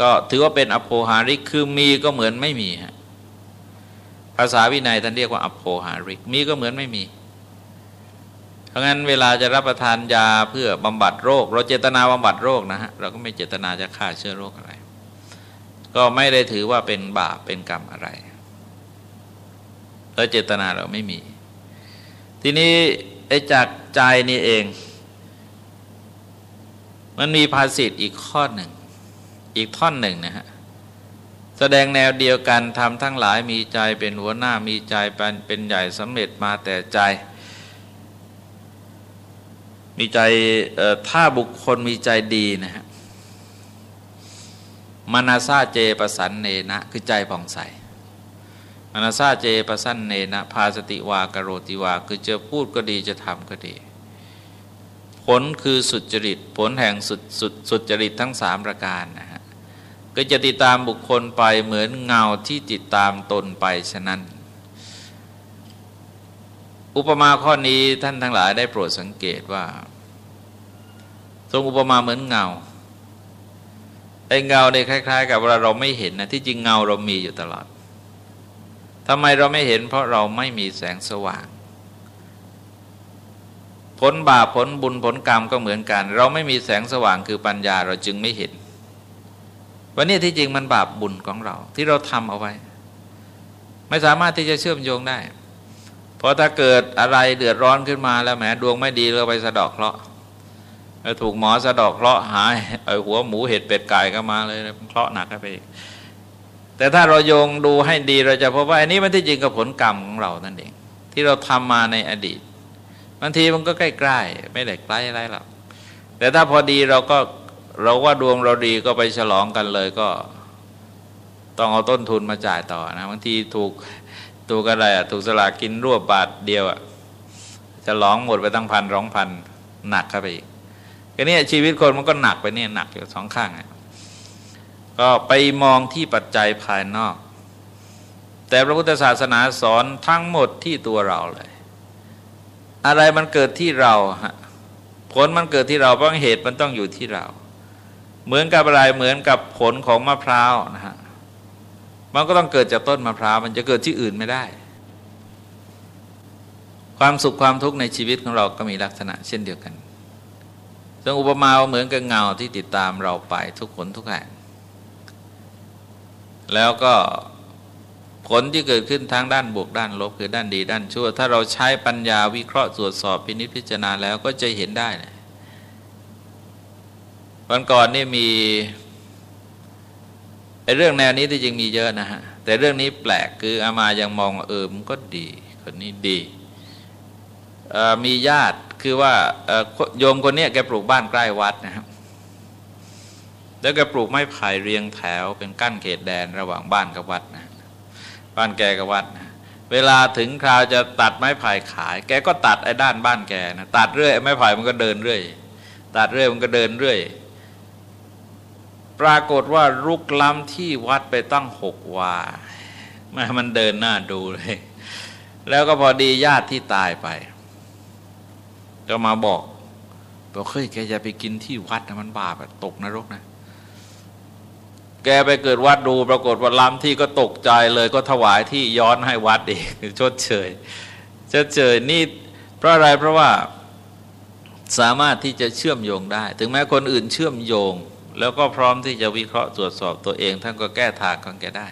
ก็ถือว่าเป็นอโภหาริกคือมีก็เหมือนไม่มีฮะภาษาวินัยท่านเรียกว่าอโภหาริก มีก็เหมือนไม่มี ราะงั้นเวลาจะรับประทานยาเพื่อบำบัดโรค เราเจตนาบำบัดโรคนะฮะเราก็ไม่เจตนาจะฆ่าเชื้อโรคอะไร ก็ไม่ได้ถือว่าเป็นบาปเป็นกรรมอะไรแล้วเจตนาเราไม่มี ทีนี้ไอ้จากใจนี่เอง มันมีภาษิตอีกข้อหนึ่ง อีกท่อนหนึ่งนะฮะแสดงแนวเดียวกันทำทั้งหลายมีใจเป็นหัวหน้ามีใจเป็นเป็นใหญ่สำเร็จมาแต่ใจ มีใจถ้าบุคคลมีใจดีนะฮะมานาซาเจปสันเนนะคือใจผ่องใสมานาซาเจปสันเนนะพาสติวากโรติวา คือจะพูดก็ดีจะทำก็ดี ผลคือสุจริต ผลแห่งสุดสุดสุจริตทั้งสามประการนะฮะก็จะติดตามบุคคลไปเหมือนเงาที่ติดตามตนไปฉะนั้น อุปมาข้อนี้ท่านทั้งหลายได้โปรดสังเกตว่า ทรงอุปมาเหมือนเงาไอ้เงาในคล้าย ๆ กับเวลาเราไม่เห็นนะที่จริงเงาเรามีอยู่ตลอดทำไมเราไม่เห็น เพราะเราไม่มีแสงสว่าง ผลบาปผลบุญผลกรรมก็เหมือนกัน เราไม่มีแสงสว่างคือปัญญาเราจึงไม่เห็น วันนี้ที่จริงมันบาปบุญของเรา ที่เราทำเอาไว้ ไม่สามารถที่จะเชื่อมโยงได้ เพราะถ้าเกิดอะไรเดือดร้อนขึ้นมาแล้วแหมดวงไม่ดีเราไปสะดอกเคราะห์ถูกหมอสะดอกเคราะห์หายไอหัวหมูเห็ดเป็ดไก่ก็มาเลยเคราะห์หนักไปอีกแต่ถ้าเราโยงดูให้ดีเราจะพบว่าอันนี้มันที่จริงกับผลกรรมของเรานั่นเอง ที่เราทำมาในอดีตบางทีมันก็ใกล้ๆไม่ได้ใกล้อะไรหรอกแต่ถ้าพอดีเราก็เราว่าดวงเราดีก็ไปฉลองกันเลยก็ ต้องเอาต้นทุนมาจ่ายต่อนะบางทีถูก ถูกอะไรอะถูกสลากินรวบบาทเดียวอะจะร้องหมดไปตั้งพันร้องพันหนักเข้าไปอีกก็เนี่ยชีวิตคนมันก็หนักไปเนี่ยหนักอยู่สองข้างก็ไปมองที่ปัจจัยภายนอก แต่พระพุทธศาสนาสอนทั้งหมดที่ตัวเราเลย อะไรมันเกิดที่เราฮะผลมันเกิดที่เราเพราะเหตุมันต้องอยู่ที่เรา เหมือนกับอะไรเหมือนกับผลของมะพร้าวนะฮะ มันก็ต้องเกิดจากต้นมะพร้าวมันจะเกิดที่อื่นไม่ได้ ความสุขความทุกข์ในชีวิตของเราก็มีลักษณะเช่นเดียวกันซึ่งอุปมาเหมือนกับเงาที่ติดตามเราไปทุกคนทุกแห่งแล้วก็ผลที่เกิดขึ้นทางด้านบวกด้านลบคือด้านดีด้านชั่ว ถ้าเราใช้ปัญญาวิเคราะห์ตรวจสอบพินิจพิจารณาแล้วก็จะเห็นได้นะวันก่อนนี่มี ไอ้เรื่องแนวนี้ที่จริงมีเยอะนะฮะแต่เรื่องนี้แปลกคืออามายังมองเออมันก็ดีคนนี้ดีมีญาติคือว่าโยมคนนี้แกปลูกบ้านใกล้วัดนะครับแล้วแกปลูกไม้ไผ่เรียงแถวเป็นกั้นเขตแดนระหว่างบ้านกับวัดนะบ้านแกกับวัดนะเวลาถึงคราวจะตัดไม้ไผ่ขาย แกก็ตัดไอ้ด้านบ้านแกนะตัดเรื่อยไม้ไผ่มันก็เดินเรื่อย ตัดเรื่อยมันก็เดินเรื่อย ปรากฏว่ารุกล้ำที่วัดไปตั้งหกวาแม่มันเดินหน้าดูเลย แล้วก็พอดีญาติที่ตายไป ก็มาบอกบอกเฮ้ยแกจะไปกินที่วัดนะมันบาปตกนรกนะ แกไปเกิดวัดดูปรากฏว่าล้ำที่ก็ตกใจเลยก็ถวายที่ย้อนให้วัดอีกชดเชยชดเชยนี่เพราะอะไรเพราะว่าสามารถที่จะเชื่อมโยงได้ ถึงแม้คนอื่นเชื่อมโยง แล้วก็พร้อมที่จะวิเคราะห์ตรวจสอบตัวเอง ท่านก็แก้ทางของแกได้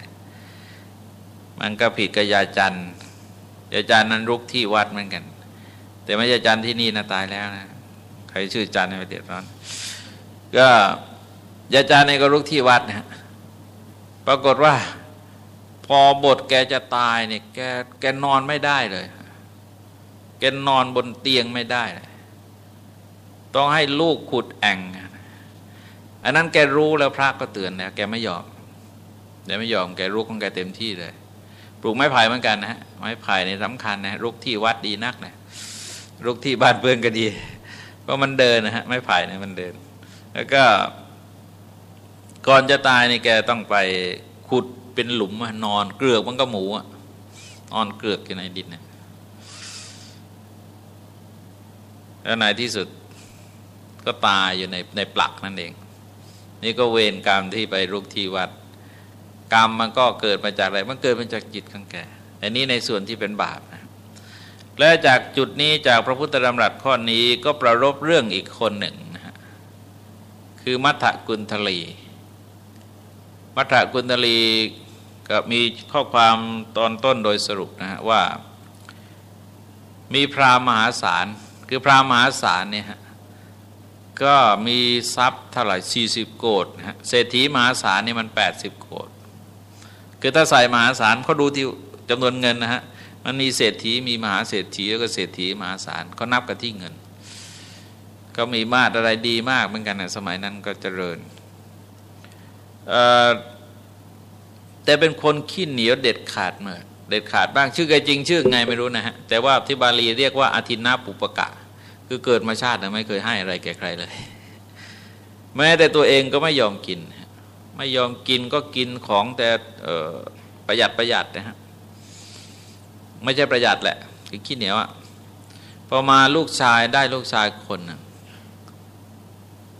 มันก็ผิดกับยาจันยาจันนั้นรุกที่วัดเหมือนกัน แต่ไม่ใช่จันที่นี่นะตายแล้วนะใครชื่อจันในประเทศร้อน ก็ยาจันในก็รุกที่วัดนะปรากฏว่า พอบทแกจะตายเนี่ยแกแกนอนไม่ได้เลย แกนอนบนเตียงไม่ได้ต้องให้ลูกขุดแอ่ง อันนั้นแกรู้แล้วพระก็เตือนนะแกไม่ยอมแกไม่ยอมแกรู้ของแกเต็มที่เลย ปลูกไม้ไผ่เหมือนกันนะฮะไม้ไผ่ในสำคัญนะรุกที่วัดดีนักนะรุกที่บ้านเพื่อนก็ดีเพราะมันเดินนะฮะไม้ไผ่เนี่ยมันเดิน แล้วก็ ก่อนจะตายนี่แกต้องไปขุดเป็นหลุมนอนเกลือกมันก็หมูอะนอนเกลือกอยู่ในดินนะแล้วในที่สุดก็ตายอยู่ในในปลักนั่นเอง นี่ก็เวรกรรมที่ไปรุกที่วัด กรรมมันก็เกิดมาจากอะไร มันเกิดมาจากจิตของแกอันนี้ในส่วนที่เป็นบาปนะและจากจุดนี้จากพระพุทธธรรมรัสข้อนี้ก็ประรบเรื่องอีกคนหนึ่งนะฮะคือมัทธกุลทลี มัทธกุลทลีก็มีข้อความตอนต้นโดยสรุปนะฮะว่า มีพราหมหาศาลคือพราหมหาศาลเนี่ยฮะ ก็มีทรัพย์เท่าไหร่ 40 โกดนะฮะเศรษฐีมหาศาลนี่มัน 80 โกดคือถ้าใส่มหาศาลเขาดูที่จำนวนเงินนะฮะมันมีเศรษฐีมีมหาเศรษฐีแล้วก็เศรษฐีมหาศาลเขานับกันที่เงิน ก็มีมาตรอะไรดีมากเหมือนกันนะสมัยนั้นก็เจริญแต่เป็นคนขี้เหนียวเด็ดขาดเมื่อเด็ดขาดบ้างชื่อไกจริง ชื่อไงไม่รู้นะฮะแต่ว่าที่บาลีเรียกว่าอาทินนาปุปกะ คือเกิดมาชาตินะไม่เคยให้อะไรแก่ใครเลย แม้แต่ตัวเองก็ไม่ยอมกิน ไม่ยอมกินก็กินของแต่ประหยัดประหยัดนะฮะไม่ใช่ประหยัดแหละคือขี้เหนียวอะพอมาลูกชายได้ลูกชายคนนึง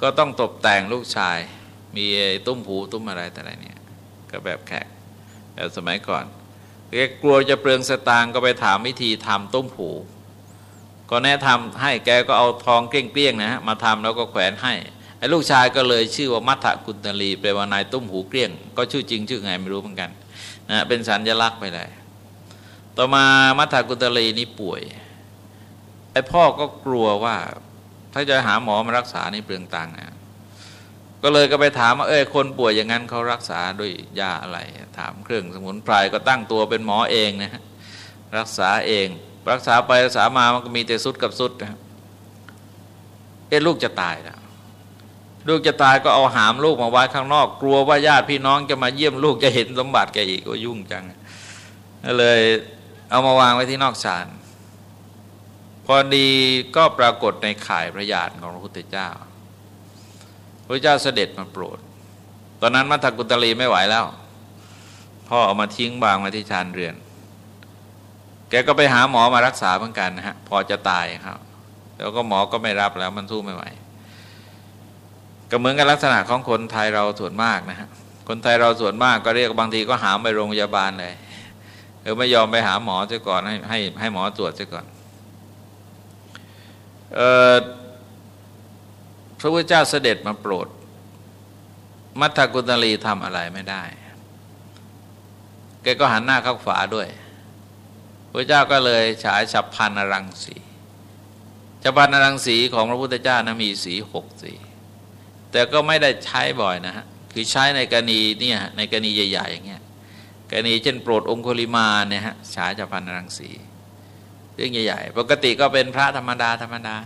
ก็ต้องตกแต่งลูกชาย มีตุ้มหูตุ้มอะไรแต่อะไรเนี่ย ก็แบบแขกแบบสมัยก่อนแกกลัวจะเปลืองสตางก็ไปถามวิธีทำตุ้มหู ก็แนะทำให้แกก็เอาทองเกลี้ยงๆนะฮะมาทำแล้วก็แขวนให้ไอ้ลูกชายก็เลยชื่อว่ามัทธกุณตลีแปลว่านายตุ้มหูเกลี้ยง ก็ชื่อจริงชื่อไงไม่รู้เหมือนกันนะเป็นสัญลักษณ์ไปเลย ต่อมามัทธกุณตลีนี่ป่วยไอ้พ่อก็กลัวว่า ถ้าจะหาหมอมารักษานี่เปลืองตังค์นะก็เลยก็ไปถามว่าเอ้ยคนป่วยอย่างนั้นเขารักษาด้วยยาอะไร ถามเครื่องสมุนไพรก็ตั้งตัวเป็นหมอเองนะรักษาเอง รักษาไปรักษามามันก็มีแต่สุดกับสุดนะเอ๊ะลูกจะตายแล้วลูกจะตายก็เอาหามลูกมาไว้ข้างนอก กลัวว่าญาติพี่น้องจะมาเยี่ยมลูกจะเห็นสมบัติแกอีกก็ยุ่งจังเลยเอามาวางไว้ที่นอกศาลพอดีก็ปรากฏในข่ายพระญาติของพระพุทธเจ้า พระเจ้าเสด็จมาโปรด ตอนนั้นมัทกุตลีไม่ไหวแล้ว พ่อเอามาทิ้งบางมาที่ชานเรือน แกก็ไปหาหมอมารักษาเหมือนกันนะฮะพอจะตายครับ แล้วก็หมอก็ไม่รับแล้วมันสู้ไม่ไหวก็เหมือนกับลักษณะของคนไทยเราส่วนมากนะฮะคนไทยเราส่วนมากก็เรียกบางทีก็หามไปโรงพยาบาลเลยเออไม่ยอมไปหาหมอซะก่อนให้ให้ให้หมอตรวจซะก่อนพระพุทธเจ้าเสด็จมาโปรด มัทธกุณลีทำอะไรไม่ได้ แกก็หันหน้าเข้าฝาด้วย พระเจ้าก็เลยฉายฉับพันรังสีฉับพันรังสีของพระพุทธเจ้านะมีสีหกสี แต่ก็ไม่ได้ใช้บ่อยนะฮะ คือใช้ในกรณีเนี่ยในกรณีใหญ่ๆอย่างเงี้ย กรณีเช่นโปรดองคุลิมาเนี่ยฮะฉายฉับพันรังสี เรื่องใหญ่ ๆ ปกติก็เป็นพระธรรมดาธรรมดา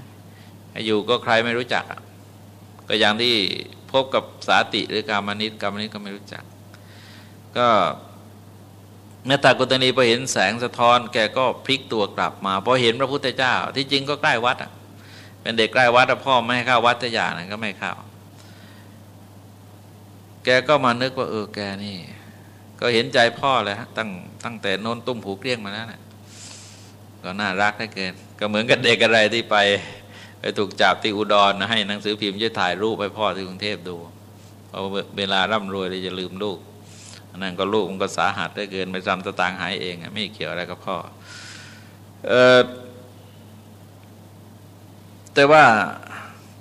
อยู่ก็ใครไม่รู้จัก ก็อย่างที่พบกับสาติหรือกามนิตกามนิตก็ไม่รู้จัก ก็ เมื่อตากุตนีพอเห็นแสงสะท้อนแกก็พลิกตัวกลับมาพอเห็นพระพุทธเจ้า ที่จริงก็ใกล้วัดเป็นเด็กใกล้วัดพ่อไม่ให้เข้าวัดแต่อย่างนั้นก็ไม่เข้าแกก็มานึกว่าเออแกนี่ ก็เห็นใจพ่อเลยฮะตั้งตั้งแต่นนตุ้มผูกเรียงมาแล้วนะก็น่ารักได้เกิน ก็เหมือนกับเด็กอะไรที่ไปไปถูกจับที่อุดรนะให้หนังสือพิมพ์จะถ่ายรูปไปพ่อที่กรุงเทพดูพอเวลาร่ำรวยเลยจะลืมลูก นั่นก็ลูกมันก็สาหัสได้เกินไปจำตะตางหายเอง ไม่เกี่ยวอะไรกับพ่อออแต่ว่า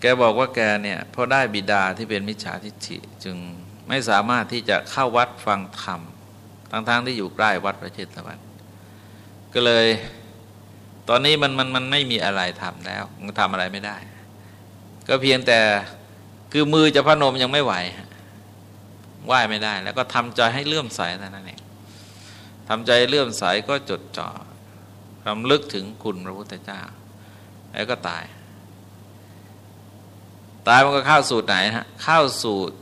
แกบอกว่าแกเนี่ยพอได้บิดาที่เป็นมิจฉาทิฏฐิจึงไม่สามารถที่จะเข้าวัดฟังธรรมทั้งๆทที่อยู่ใกล้วัดพระเจตวัน ก็เลยตอนนี้มันมันมันไม่มีอะไรทำแล้วทำอะไรไม่ได้ ก็เพียงแต่คือมือจะพนมยังไม่ไหว ไหวไม่ได้ แล้วก็ทำใจให้เลื่อมใสเท่านั้นเองทำใจเลื่อมใสก็จดจ่อรำลึกถึงคุณพระพุทธเจ้า แล้วก็ตาย ตายมันก็เข้าสูตรไหนฮะเข้าสูตร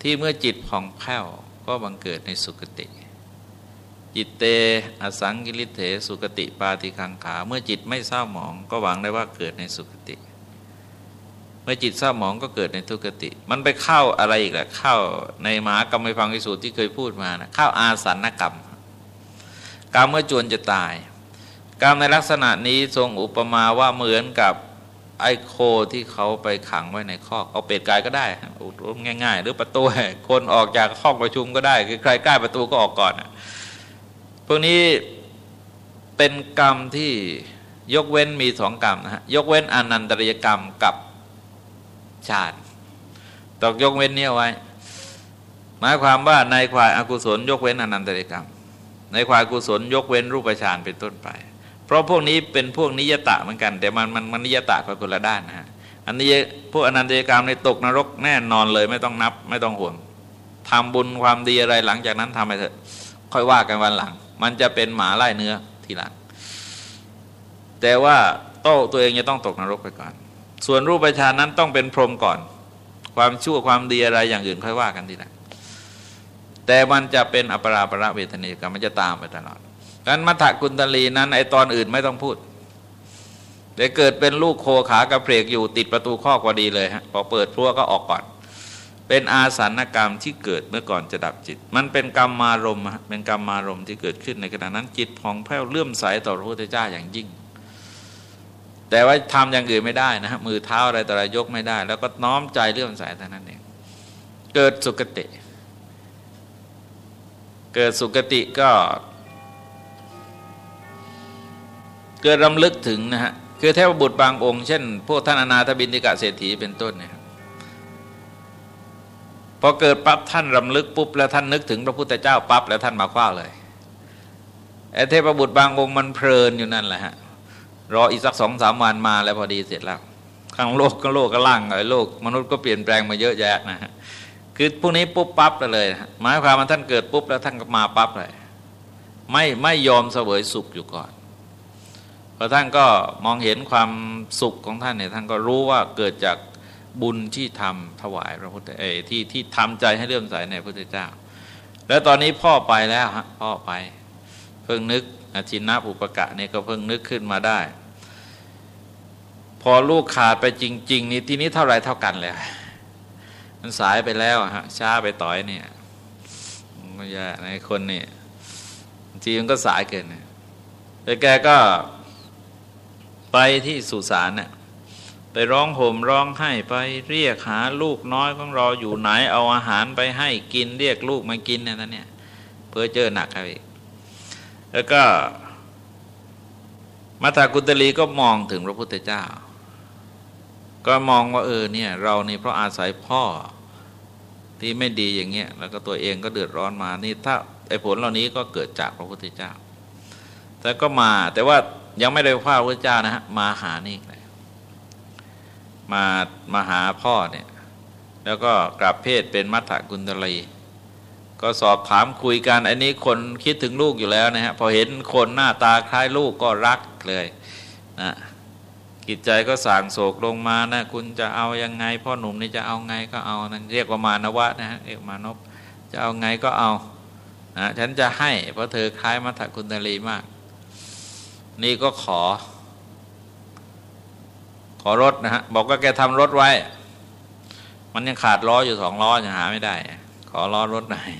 ที่เมื่อจิตผ่องแผ้วก็บังเกิดในสุคติ จิตเตอสังกิริเถสุกติปาติคังขา เมื่อจิตไม่เศร้าหมอง ก็หวังได้ว่าเกิดในสุคติ เมื่อจิตเศร้าหมองก็เกิดในทุกขติ มันไปเข้าอะไรอีกล่ะเข้าในมหากรรมไฟังวิสูตรที่เคยพูดมานะเข้าอาสันนกรรม กรรมเมื่อจวนจะตาย กรรมในลักษณะนี้ทรงอุปมาว่าเหมือนกับไอโคที่เขาไปขังไว้ในคอกเอาเป็ดกายก็ได้ง่าย ๆ หรือประตูคนออกจากห้องประชุมก็ได้ คือใครใกล้ประตูก็ออกก่อนพวกนี้เป็นกรรมที่ยกเว้นมีสองกรรมนะฮะยกเว้นอนันตริยกรรมกับ ชาติตอกยกเว้นเนี่ยไว้ หมายความว่าในควายอากุศลยกเว้นอนันตริกรรม ในควายกุศลยกเว้นรูปฌานเป็นต้นไป เพราะพวกนี้เป็นพวกนิยตะเหมือนกัน แต่มันมันมันนิยตะคนละด้านนะฮะอันนี้พวกอนันตริกรรมในตกนรกแน่นอนเลยไม่ต้องนับไม่ต้องห่วงทำบุญความดีอะไรหลังจากนั้นทำไปเถอะ ค่อยว่ากันวันหลัง มันจะเป็นหมาไล่เนื้อทีหลัง แต่ว่าโต้ตัวเองจะต้องตกนรกไปก่อน ส่วนรูปประชานั้นต้องเป็นพรหมก่อน ความชั่วความดีอะไรอย่างอื่นค่อยว่ากันทีหลังแต่มันจะเป็นอปราประเวทนีกรรมมันจะตามไปตลอดงั้นมัทธกุณตลีนั้นไอตอนอื่นไม่ต้องพูดเดี๋ยวเกิดเป็นลูกโคขากระเพกอยู่ติดประตูข้อกว่าดีเลยฮะพอเปิดพรัวก็ออกก่อน เป็นอาสันกรรมที่เกิดเมื่อก่อนจะดับจิต มันเป็นกรรมมารมเป็นกรรมมารมที่เกิดขึ้นในขณะนั้นจิตผ่องแผ้วเลื่อมใสต่อพระพุทธเจ้าอย่างยิ่ง แต่ว่าทำอย่างอื่นไม่ได้นะฮะมือเท้าอะไรต่ละยกไม่ได้ แล้วก็น้อมใจเลื่อมใสเท่านั้นเองเกิดสุกติ เกิดสุกติก็ เกิดรำลึกถึงนะฮะคือเทพบุตรบางองค์ เช่น พวกท่านอนาถบินติกะเศรษฐีเป็นต้นเนี่ยพอเกิดปั๊บท่านรำลึกปุ๊บแล้วท่านนึกถึงพระพุทธเจ้าปั๊บแล้วท่านมาคว้าเลยไอ้เทพบุตรบางองค์มันเพลินอยู่นั่นแหละฮะ รออีกสักสองสามวันมาแล้วพอดีเสร็จแล้ว ข้างโลกก็โลกก็ล่างไอ้โลก มนุษย์ก็เปลี่ยนแปลงมาเยอะแยะนะฮะคือพวกนี้ปุ๊บปั๊บเลยหมายความว่าท่านเกิดปุ๊บแล้วท่านก็มาปั๊บเลยไม่ไม่ยอมเสวยสุขอยู่ก่อนพอท่านก็มองเห็นความสุขของท่านเนี่ยท่านก็รู้ว่าเกิดจากบุญที่ทำถวายพระพุทธเอที่ที่ทำใจให้เลื่อมใสในพระพุทธเจ้า แล้วตอนนี้พ่อไปแล้วฮะพ่อไป เพิ่งนึก อชินะอุปกะเนี่ยก็เพิ่งนึกขึ้นมาได้ พอลูกขาดไปจริง ๆ นี่ทีนี้เท่าไรเท่ากันเลยมันสายไปแล้วฮะช้าไปต่อยเนี่ยก็แย่ในคนนี่ทีมันก็สายเกินแต่แกก็ไปที่สุสานเนี่ยไปร้องห่มร้องไห้ไปเรียกหาลูกน้อยของเราอยู่ไหนเอาอาหารไปให้กินเรียกลูกมากินเนี่ยนั่นเนี่ยเพื่อเจอหนักครับอีก แล้วก็มาตากุตลีก็มองถึงพระพุทธเจ้า ก็มองว่าเออเนี่ย เรานี่เพราะอาศัยพ่อที่ไม่ดีอย่างเงี้ยแล้วก็ตัวเองก็เดือดร้อนมานี่ถ้าไอ้ผลเหล่านี้ก็เกิดจากพระพุทธเจ้า แต่ก็มาแต่ว่ายังไม่ได้พาพระพุทธเจ้านะฮะมาหานี่เลยมามาหาพ่อเนี่ย แล้วก็กลับเพศเป็นมัทธกุลตลี ก็สอบถามคุยกัน อันนี้คนคิดถึงลูกอยู่แล้วนะฮะพอเห็นคนหน้าตาคล้ายลูกก็รักเลยนะกิจใจก็สั่งโศกลงมานะคุณจะเอายังไง พ่อหนุ่มนี่จะเอาไงก็เอานั่นเรียกว่ามานวะนะฮะเรียกมานพจะเอาไงก็เอานะฉันจะให้ เพราะเธอคล้ายมัทธกุลตลีมาก นี่ก็ขอ ขอรถนะฮะบอกว่าแกทำรถไว้ มันยังขาดล้ออยู่สองล้อยังหาไม่ได้ ขอล้อรถหน่อย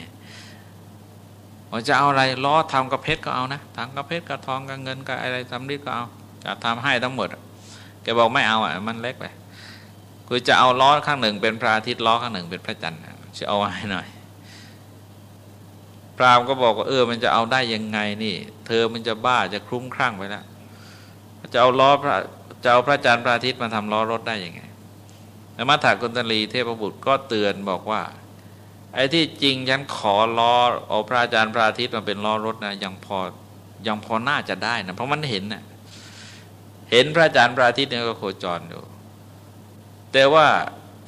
ว่าจะเอาอะไรล้อทำกับเพชรก็เอานะทำกับเพชรกับทองกับเงินกับอะไรทำริดก็เอาจะทำให้ทั้งหมดแกบอกไม่เอาอะมันเล็กไปคือจะเอาล้อข้างหนึ่งเป็นพระอาทิตย์ล้อข้างหนึ่งเป็นพระจันทร์จะเอาให้หน่อยพรามก็บอกว่าเออมันจะเอาได้ยังไงนี่ เธอมันจะบ้าจะคลุ้มคลั่งไปแล้วจะเอาล้อพระจะเอาพระจันทร์พระอาทิตย์มาทำล้อรถได้ยังไงแล้วมาถากุณตลีเทพบุตรก็เตือนบอกว่า ไอ้ที่จริงฉันขอล้อเอาพระอาจารย์พระอาทิตย์มาเป็นล้อรถนะยังพอยังพอน่าจะได้นะเพราะมันเห็นนะเห็นพระอาจารย์พระอาทิตย์เนี่ยก็โคจรอยู่ แต่ว่า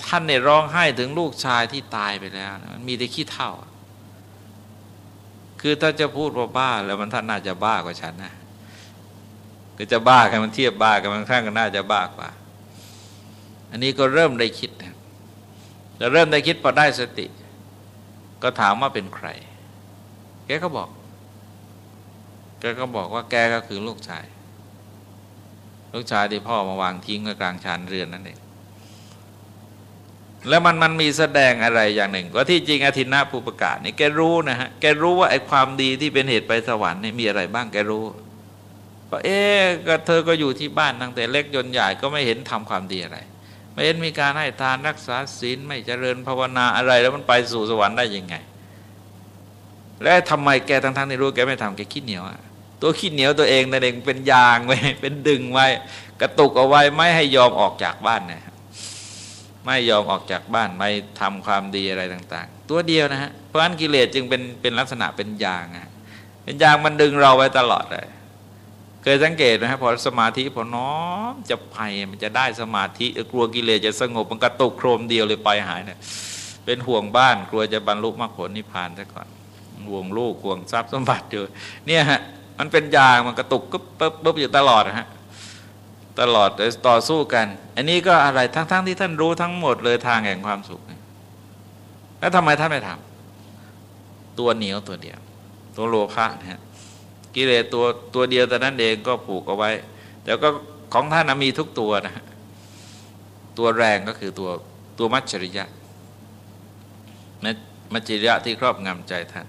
ท่านเนี่ยร้องไห้ถึงลูกชายที่ตายไปแล้วมันมีแต่ขี้เท่า คือถ้าจะพูดว่าบ้าแล้วมันท่านน่าจะบ้ากว่าฉันนะก็จะบ้ากันมันเทียบบ้ากันมันข้างก็น่าจะบ้ากว่า อันนี้ก็เริ่มได้คิดนะแต่เริ่มได้คิดพอได้สติ ก็ถามว่าเป็นใคร แกก็บอก แกก็บอกว่าแกก็คือลูกชาย ลูกชายที่พ่อมาวางทิ้งไว้กลางชานเรือนนั่นเอง แล้วมันมันมีแสดงอะไรอย่างหนึ่งว่าที่จริงอธินาภูประกาศนี่แกรู้นะฮะ แกรู้ว่าไอ้ความดีที่เป็นเหตุไปสวรรค์นี่มีอะไรบ้างแกรู้ก็เอ๊ะก็เธอก็อยู่ที่บ้านตั้งแต่เล็กจนใหญ่ก็ไม่เห็นทำความดีอะไร ไม่เห็นมีการให้ทานรักษาศีลไม่เจริญภาวนาอะไร แล้วมันไปสู่สวรรค์ได้ยังไง และทำไมแกทั้งๆที่รู้แกไม่ทำแกขี้เหนียวอะตัวขี้เหนียวตัวเองนั่นเองเป็นยางไว้เป็นดึงไว้ กระตุกเอาไว้ไม่ให้ยอมออกจากบ้านนะไม่ยอมออกจากบ้านไม่ทำความดีอะไรต่าง ๆ ตัวเดียวนะฮะเพราะฉะนั้นกิเลสจึงเป็นเป็นลักษณะเป็นยางอะเป็นยางมันดึงเราไว้ตลอดเลย เคยสังเกตไหมครับพอสมาธิพอน้อมจะไปมันจะได้สมาธิกลัวกิเลสจะสงบมันกระตุกโครมเดียวเลยไปหายเนี่ยเป็นห่วงบ้านกลัวจะบรรลุมรรคผลนิพพานซะก่อนห่วงลูกห่วงทรัพย์สมบัติอยู่เนี่ยฮะมันเป็นยางมันกระตุกก็ปุ๊บปุ๊บอยู่ตลอดฮะตลอดต่อสู้กัน อันนี้ก็อะไรทั้งๆทที่ท่านรู้ทั้งหมดเลยทางแห่งความสุขแล้วทำไมท่านไม่ทำตัวเหนียวตัวเดียว ตัวโลภะนะฮะ กิเลสตัวตัวเดียวแต่นั้นเองก็ผูกเอาไว้ แต่ก็ของท่านมีทุกตัวนะตัวแรงก็คือตัวตัวมัจฉริยะมัจฉริยะที่ครอบงำใจท่าน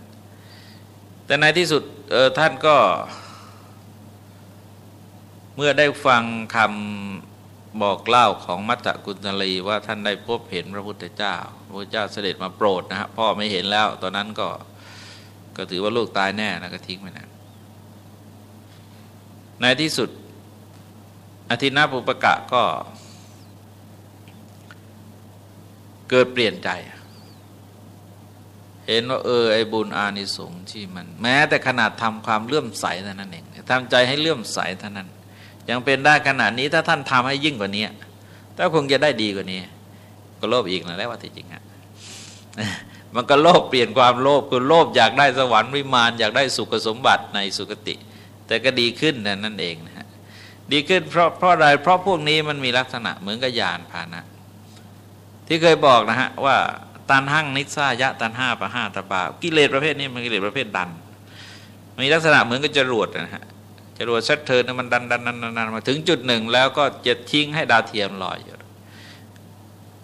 แต่ในที่สุดออท่านก็ เมื่อได้ฟังคำบอกเล่าของมัตตกุณลีว่าท่านได้พบเห็นพระพุทธเจ้า พระพุทธเจ้าเสด็จมาโปรดนะฮะพ่อไม่เห็นแล้ว ตอนนั้นก็ก็ถือว่าลูกตายแน่นะก็ทิ้งไปนะ ในที่สุดอธินาปุปกะก็เกิดเปลี่ยนใจ เห็นว่าเออไอบุญอานิสงส์ที่มัน แม้แต่ขนาดทำความเลื่อมใสเท่านั้นเองทำใจให้เลื่อมใสเท่านั้น ยังเป็นได้ขนาดนี้ถ้าท่านทำให้ยิ่งกว่านี้ถ้าคงจะได้ดีกว่านี้ ก็โลภอีกนะแล้วว่าที่จริงอะมันก็โลภเปลี่ยนความโลภคือโลภอยากได้สวรรค์วิมานอยากได้สุขสมบัติในสุคติ แต่ก็ดีขึ้นนั่นเองนะฮะดีขึ้นเพราะเพราะอะไรเพราะพวกนี้มันมีลักษณะเหมือนกับยานพาหนะ ที่เคยบอกนะฮะว่าตัณหังนิสสายะตัณหาปะหาตัพพากิเลสประเภทนี้มันกิเลสประเภทดัน มีลักษณะเหมือนกับจรวดนะฮะจรวด Saturn มันดันดันดันดันมาถึงจุดหนึ่ง แล้วก็จะทิ้งให้ดาวเทียมลอยอยู่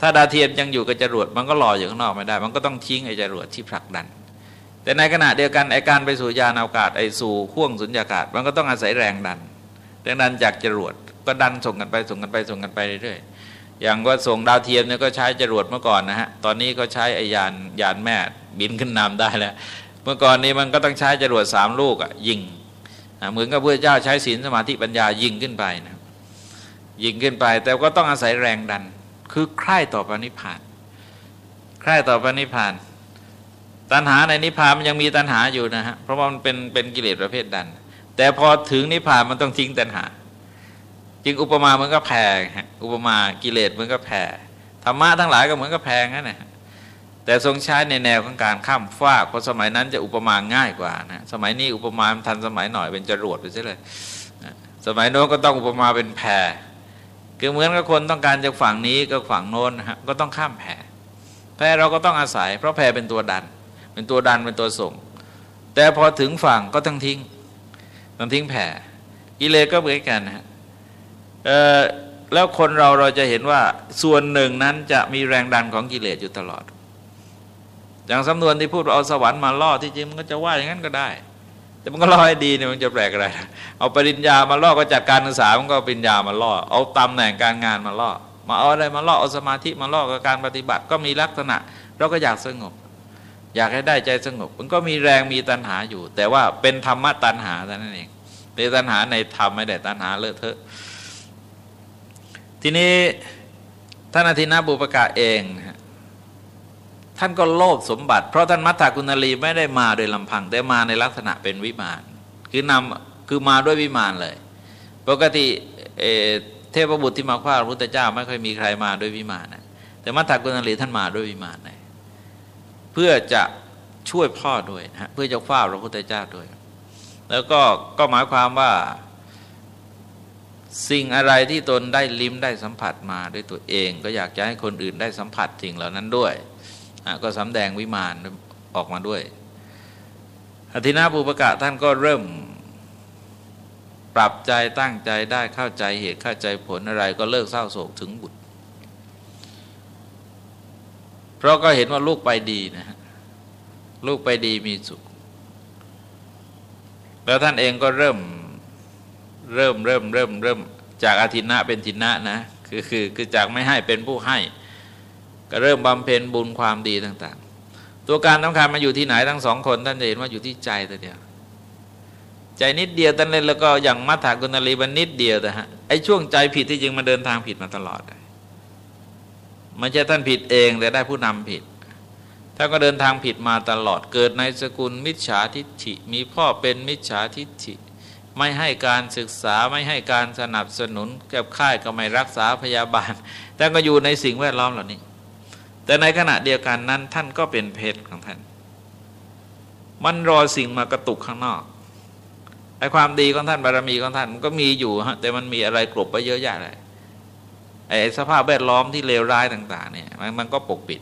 ถ้าดาวเทียมยังอยู่กับจรวดมันก็ลอยอยู่ข้างนอกไม่ได้ มันก็ต้องทิ้งไอ้จรวดที่ผลักดัน แต่ในขณะเดียวกันไอการไปสู่ยานอากาศไอสู่ข่วงสุญญากาศ มันก็ต้องอาศัยแรงดันแรงดันจากจรวดก็ดันส่งกันไปส่งกันไปส่งกันไปเรื่อยๆอย่างว่าส่งดาวเทียมเนี่ยก็ใช้จรวดเมื่อก่อนนะฮะตอนนี้ก็ใช้ไอยานยานแม่บินขึ้นนำได้แล้ว เมื่อก่อนนี้มันก็ต้องใช้จรวดสามลูกอะยิงเหมือนกับพระเจ้าใช้ศีลสมาธิปัญญายิงขึ้นไปนะยิงขึ้นไป แต่ก็ต้องอาศัยแรงดัน คือใคร่ต่อพระนิพพานใคร่ต่อพระนิพพาน ตัณหาในนิพพานมันยังมีตัณหาอยู่นะฮะเพราะว่ามันเป็นเป็นกิเลสประเภทดัน แต่พอถึงนิพพานมันต้องทิ้งตัณหา จึงอุปมาเหมือนกับแผ่อุปมากิเลสเหมือนกับแผ่ธรรมะทั้งหลายก็เหมือนกับแผ่นั่นแหละแต่ทรงใช้ในแนวของการข้ามฟากเพราะสมัยนั้นจะอุปมาง่ายกว่านะสมัยนี้อุปมาทันสมัยหน่อยเป็นจรวดไปซะเลยสมัยโน้นก็ต้องอุปมาเป็นแผ่คือเหมือนกับคนต้องการจากฝั่งนี้ก็ฝั่งโน้นนะฮะก็ต้องข้ามแพแพเราก็ต้องอาศัย เพราะแพเป็นตัวดัน เป็นตัวดันเป็นตัวส่ง แต่พอถึงฝั่งก็ต้องทิ้งต้องทิ้งแพกิเลสก็เหมือนกันนะฮะแล้วคนเราเราจะเห็นว่าส่วนหนึ่งนั้นจะมีแรงดันของกิเลสอยู่ตลอด อย่างสำนวนที่พูดเอาสวรรค์มาล่อที่จริงมันก็จะว่าอย่างนั้นก็ได้ แต่มันก็ล่อให้ดีเนี่ยมันจะแปลกอะไร เอาปริญญามาล่อก็จากการศึกษามันก็ปริญญามาล่อ เอาตำแหน่งการงานมาล่อ มาเอาอะไรมาล่อเอาสมาธิมาล่อกับการปฏิบัติก็มีลักษณะ เราก็อยากสงบ อยากให้ได้ใจสงบ มันก็มีแรงมีตัณหาอยู่ แต่ว่าเป็นธรรมะตัณหาแต่านั้นเองเป็นตัณหาในธรรมไม่ได้ตัณหาเลอะเทอะ ทีนี้ท่านอธินาบุปกาเองท่านก็โลภสมบัติ เพราะท่านมัทธากุณลีไม่ได้มาโดยลำพัง แต่มาในลักษณะเป็นวิมานคือนำคือมาด้วยวิมานเลย ปกติเเทพบุตรที่มาคว้าพระพุทธเจ้า ไม่ค่อยมีใครมาด้วยวิมานนะแต่มัทธากุณลีท่านมาด้วยวิมานเลย เพื่อจะช่วยพ่อด้วยนะเพื่อจะคว้าพระพุทธเจ้าด้วย แล้วก็ก็หมายความว่าสิ่งอะไรที่ตนได้ลิ้มได้สัมผัสมาด้วยตัวเอง ก็อยากจะให้คนอื่นได้สัมผัสสิ่งเหล่านั้นด้วยก็สำแดงวิมานออกมาด้วยอธินาภูปกะท่านก็เริ่มปรับใจตั้งใจได้เข้าใจเหตุเข้าใจผลอะไรก็เลิกเศร้าโศกถึงบุตร เพราะก็เห็นว่าลูกไปดีนะฮะลูกไปดีมีสุข แล้วท่านเองก็เริ่มเริ่มเริ่มเริ่มเริ่มจากอาทินะเป็นทินะนะคือคือคือจากไม่ให้เป็นผู้ให้ ก็เริ่มบำเพ็ญบุญความดีต่าง ๆ ตัวการสำคัญมาอยู่ที่ไหนทั้งสองคนท่านจะเห็นว่าอยู่ที่ใจแตัวเดียวใจนิดเดียวท่านเล่นแล้วก็อย่างมัทธากุณลีมันนิดเดียวแต่ฮะไอ้ช่วงใจผิดที่จริงมันเดินทางผิดมาตลอด ไม่ใช่ท่านผิดเองแต่ได้ผู้นำผิดท่านก็เดินทางผิดมาตลอดเกิดในสกุลมิจฉาทิฏฐิมีพ่อเป็นมิจฉาทิฏฐิไม่ให้การศึกษาไม่ให้การสนับสนุนแก้ค่ายก็ไม่รักษาพยาบาลแต่ก็อยู่ในสิ่งแวดล้อมเหล่านี้ แต่ในขณะเดียวกันนั้นท่านก็เป็นเพศของท่าน มันรอสิ่งมากระตุกข้างนอกไอ้ความดีของท่านบารมีของท่านมันก็มีอยู่ฮะแต่มันมีอะไรกลบไปเยอะแยะเลย ไอ้สภาพแวดล้อมที่เลวร้ายต่าง ๆ เนี่ยมันมันก็ปกปิด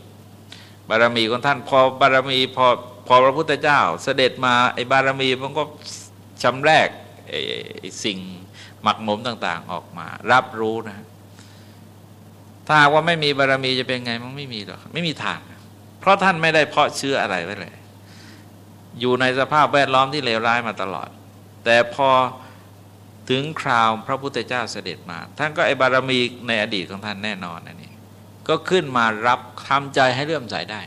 บารมีของท่านพอบารมีพอพอพระพุทธเจ้าเสด็จมาไอ้บารมีมันก็ชำแรกไอ้สิ่งหมักหมมต่าง ๆ ออกมา รับรู้นะ ถ้าว่าไม่มีบารรมีจะเป็นไงมันไม่มีหรอกไม่มีทาง เพราะท่านไม่ได้เพาะเชื้ออะไรไว้เลย อยู่ในสภาพแวดล้อมที่เลวร้ายมาตลอด แต่พอ ถึงคราวพระพุทธเจ้าเสด็จมา ท่านก็ไอบารมีในอดีตของท่านแน่นอนนันนี่ก็ขึ้นมารับทำใจให้เลื่อมใสได้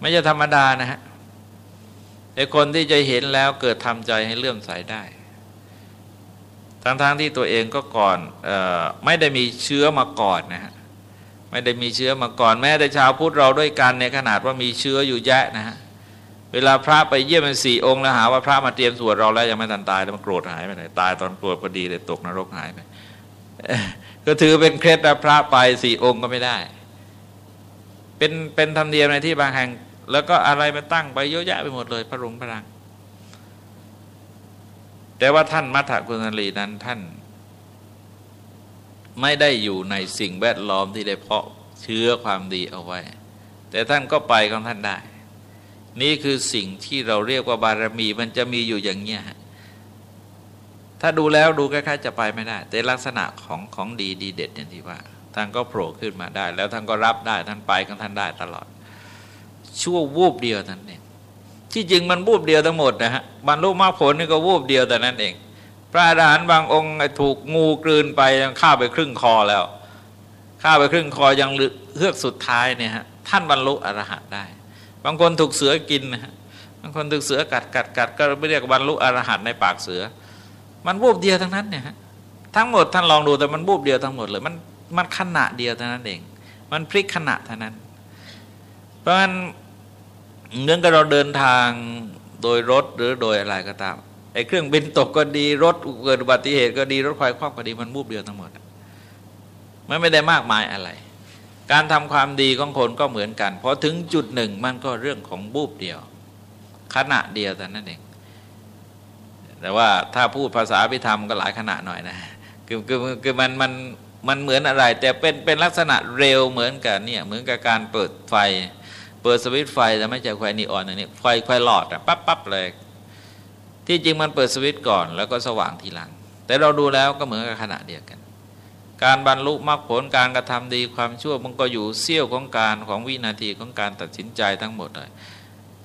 ไม่ใช่ธรรมดานะฮะไอคนที่จะเห็นแล้วเกิดทำใจให้เลื่อมใสได้ทั้งๆทที่ตัวเองก็ก่อนออไม่ได้มีเชื้อมาก่อนนะฮะไม่ได้มีเชื้อมาก่อนแม้แต่ชาวพุทธเราด้วยกันในขนาดว่ามีเชื้ออยู่แยะนะฮะ เวลาพระไปเยี่ยมเป็นสี่องค์แล้วหาว่าพระมาเตรียมสวดเราแล้วยังไม่ทันตายแล้วมันโกรธหายไปไหนตายตอนกรวดพอดีเลยตกนรกหายไปก็ถือเป็นเคล็ดแล้วพระไปสี่องค์ก็ไม่ได้ เป็นเป็นธรรมเนียมในที่บางแห่ง แล้วก็อะไรมาตั้งไปเยอะแยะไปหมดเลย พระรงพระรังแแต่ว่าท่านมัทธกุณลีนั้นท่าน ไม่ได้อยู่ในสิ่งแวดล้อมที่ได้เพาะเชื้อความดีเอาไว้ แต่ท่านก็ไปของท่านได้ นี่คือสิ่งที่เราเรียกว่าบารมีมันจะมีอยู่อย่างเงี้ยถ้าดูแล้วดูคล้ายๆจะไปไม่ได้ แต่ลักษณะของของดีดีเด็ดอย่างที่ว่าท่านก็โผล่ขึ้นมาได้ แล้วท่านก็รับได้ท่านไปของท่านได้ตลอด ชั่ววูบเดียวนั่นเองที่จริงมันวูบเดียวทั้งหมดนะฮะบรรลุมรรคผลนี่ก็วูบเดียวแต่นั้นเอง พระอรหันต์บางองค์ถูกงูกลืนไปยังฆ่าไปครึ่งคอแล้วฆ่าไปครึ่งคอยังเลือกสุดท้ายเนี่ยฮะท่านบรรลุอรหันต์ได้ บางคนถูกเสือกินนะฮะบางคนถูกเสือกัดกัดกัดก็ไม่เรียกบรรลุอรหันต์ในปากเสือ มันวูบเดียวทั้งนั้นเนี่ยฮะทั้งหมดท่านลองดูแต่มันวูบเดียวทั้งหมดเลยมันมันขณะเดียวเท่านั้นเอง มันพลิกขณะเท่านั้น เพราะฉะนั้นเนื่องกับเราเดินทางโดยรถหรือโดยอะไรก็ตามไอ้เครื่องบินตกก็ดีรถเกิดอุบัติเหตุก็ดีรถไฟคว่ำก็ดีมันมูบเดียวทั้งหมดมันไม่ได้มากมายอะไร การทำความดีของคนก็เหมือนกันพอถึงจุดหนึ่งมันก็เรื่องของบูบเดียว ขณะเดียวแต่นั้นเอง แต่ว่าถ้าพูดภาษาพิธรรมก็หลายขณะหน่อยนะคือคือคือมันมันมันเหมือนอะไร แต่เป็นเป็นลักษณะเร็วเหมือนกันเนี่ยเหมือนกับการเปิดไฟ เปิดสวิตไฟแต่ไม่ใช่ไฟนีออนอันนี้ไฟไฟหลอดอะปั๊บปั๊บเลย ที่จริงมันเปิดสวิตก่อน แล้วก็สว่างทีหลัง แต่เราดูแล้วก็เหมือนกับขณะเดียวกัน การบรรลุมรรคผลการกระทำดีความชั่วมันก็อยู่เสี้ยวของการของวินาทีของการตัดสินใจทั้งหมดเลย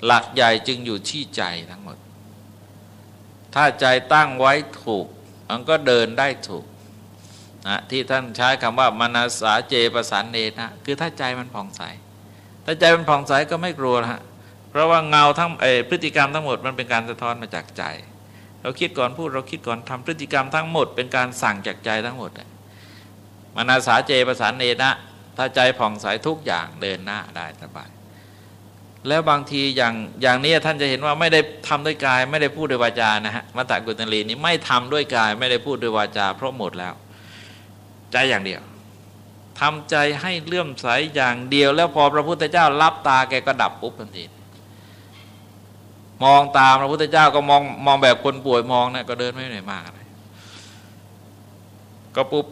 หลักใหญ่จึงอยู่ที่ใจทั้งหมด ถ้าใจตั้งไว้ถูกมันก็เดินได้ถูกนะที่ท่านใช้คำว่ามนาสาเจประสานเนนะคือถ้าใจมันผ่องใส ถ้าใจมันผ่องใสก็ไม่กลัวฮะเพราะว่าเงาทั้งเอพฤติกรรมทั้งหมดมันเป็นการสะท้อนมาจากใจ เราคิดก่อนพูดเราคิดก่อนทำพฤติกรรมทั้งหมด เป็นการสั่งจากใจทั้งหมด มนาสาเจประสานเนนะถ้าใจผ่องใสทุกอย่างเดินหน้าได้สบายแล้วบางทีอย่างอย่างนี้ท่านจะเห็นว่าไม่ได้ทำด้วยกาย ไม่ได้พูดด้วยวาจานะฮะมัตตกุตลีนี้ไม่ทำด้วยกาย ไม่ได้พูดด้วยวาจา เพราะหมดแล้ว ใจอย่างเดียวทำใจให้เลื่อมใสอย่างเดียว แล้วพอพระพุทธเจ้ารับตาแกก็ดับปุ๊บทันทีมองตามพระพุทธเจ้าก็มองมองแบบคนป่วยมองนะก็เดินไม่ไหนมากอะไรก็ปุ๊บ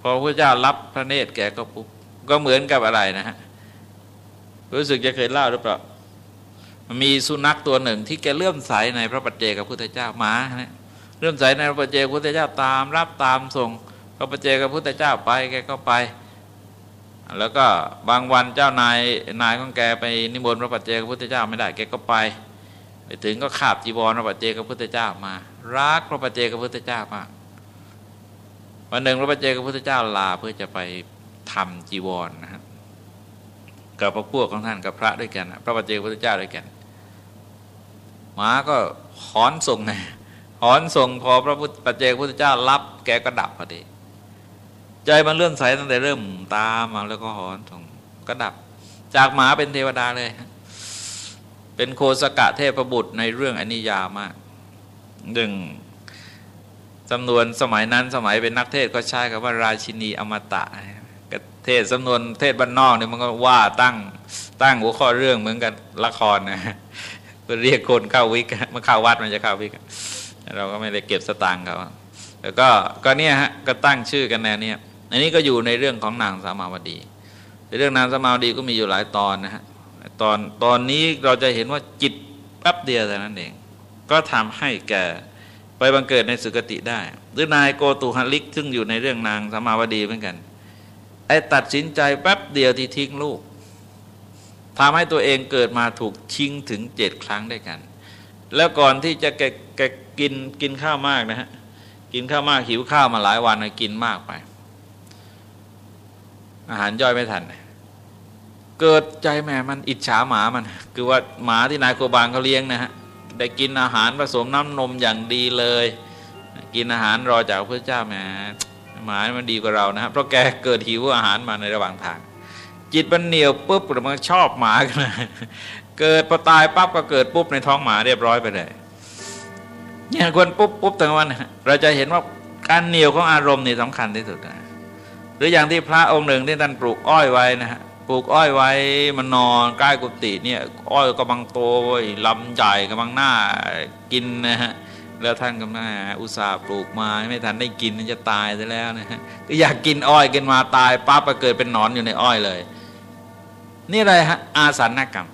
พอพระเจ้ารับพระเนตรแกก็ปุ๊บก็เหมือนกับอะไรนะฮะรู้สึกจะเคยเล่าหรือเปล่ามีสุนัขตัวหนึ่งที่แกเลื่อมใสในพระปัจเจกับพุทธเจ้ามาเนี่ยเลื่อมใสในพระปัจเจกพุทธเจ้าตาม รับตามส่งก็ไปเจอกับพุทธเจ้าไปแกก็ไป แล้วก็บางวันเจ้านายนายของแกไปนิมนต์พระปัจเจกพุทธเจ้าไม่ได้แกก็ไป ไปถึงก็ขาบจีวรพระปัจเจกพุทธเจ้ามา รักพระปัจเจกพุทธเจ้ามาก วันหนึ่งพระปัจเจกพระพุทธเจ้าลาเพื่อจะไปทำจีวรนะฮะกับพระพวกของท่านกับพระด้วยกัน พระปัจเจกพระพุทธเจ้าด้วยกันหมาก็หอนส่งไงหอนส่งพอพระพุทธปัจเจกพุทธเจ้ารับ แกก็ดับพอดี ใจมันเลื่อนใสตั้งแต่เริ่มตามมาแล้วก็หอนส่งก็ดับ จากหมาเป็นเทวดาเลย เป็นโคสกะเทพบุตรในเรื่องอนิยามากดึง จำนวนสมัยนั้นสมัยเป็นนักเทศก็ใช้คำว่าราชินีอมตะเทศสำนวนเทศบ้านนอกเนี่ยมันก็ว่าตั้งตั้งหัวข้อเรื่องเหมือนกันละครนะเรียกคนเข้าวิกมาเข้าวัดมันจะเข้าวิกเราก็ไม่ได้เก็บสตางค์เขาแล้วก็ก็เนี่ยฮะก็ตั้งชื่อกันแนวนี้อันนี้ก็อยู่ในเรื่องของนางสามาวดีในเรื่องนางสามาวดีก็มีอยู่หลายตอนนะฮะตอนตอนนี้เราจะเห็นว่าจิตแป๊บเดียวแต่นั้นเอง ก็ทำให้แก ไปบังเกิดในสุคติได้ หรือนายโกตุฮัลิก ซึ่งอยู่ในเรื่องนางสมาวดีเหมือนกัน ไอ้ตัดสินใจแป๊บเดียวที่ทิ้งลูกทำให้ตัวเองเกิดมาถูกชิงถึงเจ็ดครั้งด้วยกัน แล้วก่อนที่จะแกแกกินกินข้าวมากนะฮะ กินข้าวมากหิวข้าวมาหลายวันกินมากไป อาหารย่อยไม่ทัน เกิดใจแม่มันอิจฉาหมามัน คือว่าหมาที่นายโคบานเขาเลี้ยงนะฮะ ได้กินอาหารผสมน้ำนมอย่างดีเลย กินอาหารรอจากพระเจ้าแม่หมามันดีกว่าเรานะครับเพราะแกเกิดหิวอาหารมาในระหว่างทาง จิตมันเหนียวปุ๊บมันชอบหมากันเกิดพอตายปั๊บก็เกิดปุ๊บในท้องหมาเรียบร้อยไปเลยเนี่ยคนปุ๊บปุ๊บตั้งวันเราจะเห็นว่าการเหนียวของอารมณ์นี่สำคัญที่สุดนะหรืออย่างที่พระองค์หนึ่งที่ท่านปลูกอ้อยไว้นะฮะ ปลูกอ้อยไว้มันนอนใกล้กุฏิเนี่ยอ้อยกำลังโตลำใหญ่กำลังหน้ากินนะฮะแล้วท่านก็มาอุตส่าห์ปลูกมาไม่ทันได้กินจะตายซะแล้วนะฮะก็อยากกินอ้อยกินมาตายปั๊บไปเกิดเป็นหนอนอยู่ในอ้อยเลย นี่อะไรฮะอาสันนกรรม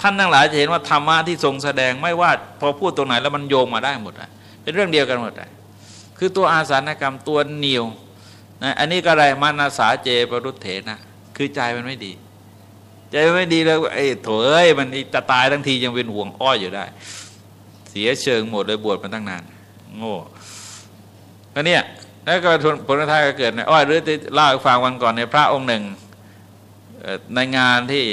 ท่านทั้งหลายจะเห็นว่าธรรมะที่ทรงแสดงไม่ว่าพอพูดตรงไหนแล้วมันโยงมาได้หมดอะเป็นเรื่องเดียวกันหมดเลยคือตัวอาสานกรรมตัวเหนียวนะอันนี้ก็อะไรมานาสาเจปรุเถนะ คือใจมันไม่ดี ใจไม่ดีเลยไอ้โถเอ้ยมันจะตายทั้งทียังเป็นห่วงอ้อยอยู่ได้ เสียเชิงหมดเลยบวชมาตั้งนาน โง่ก็เนี่ยแล้วก็ผลท้ายก็เกิดในอ้อยหรือเล่าให้ฟังวันก่อนในพระองค์หนึ่งในงานที่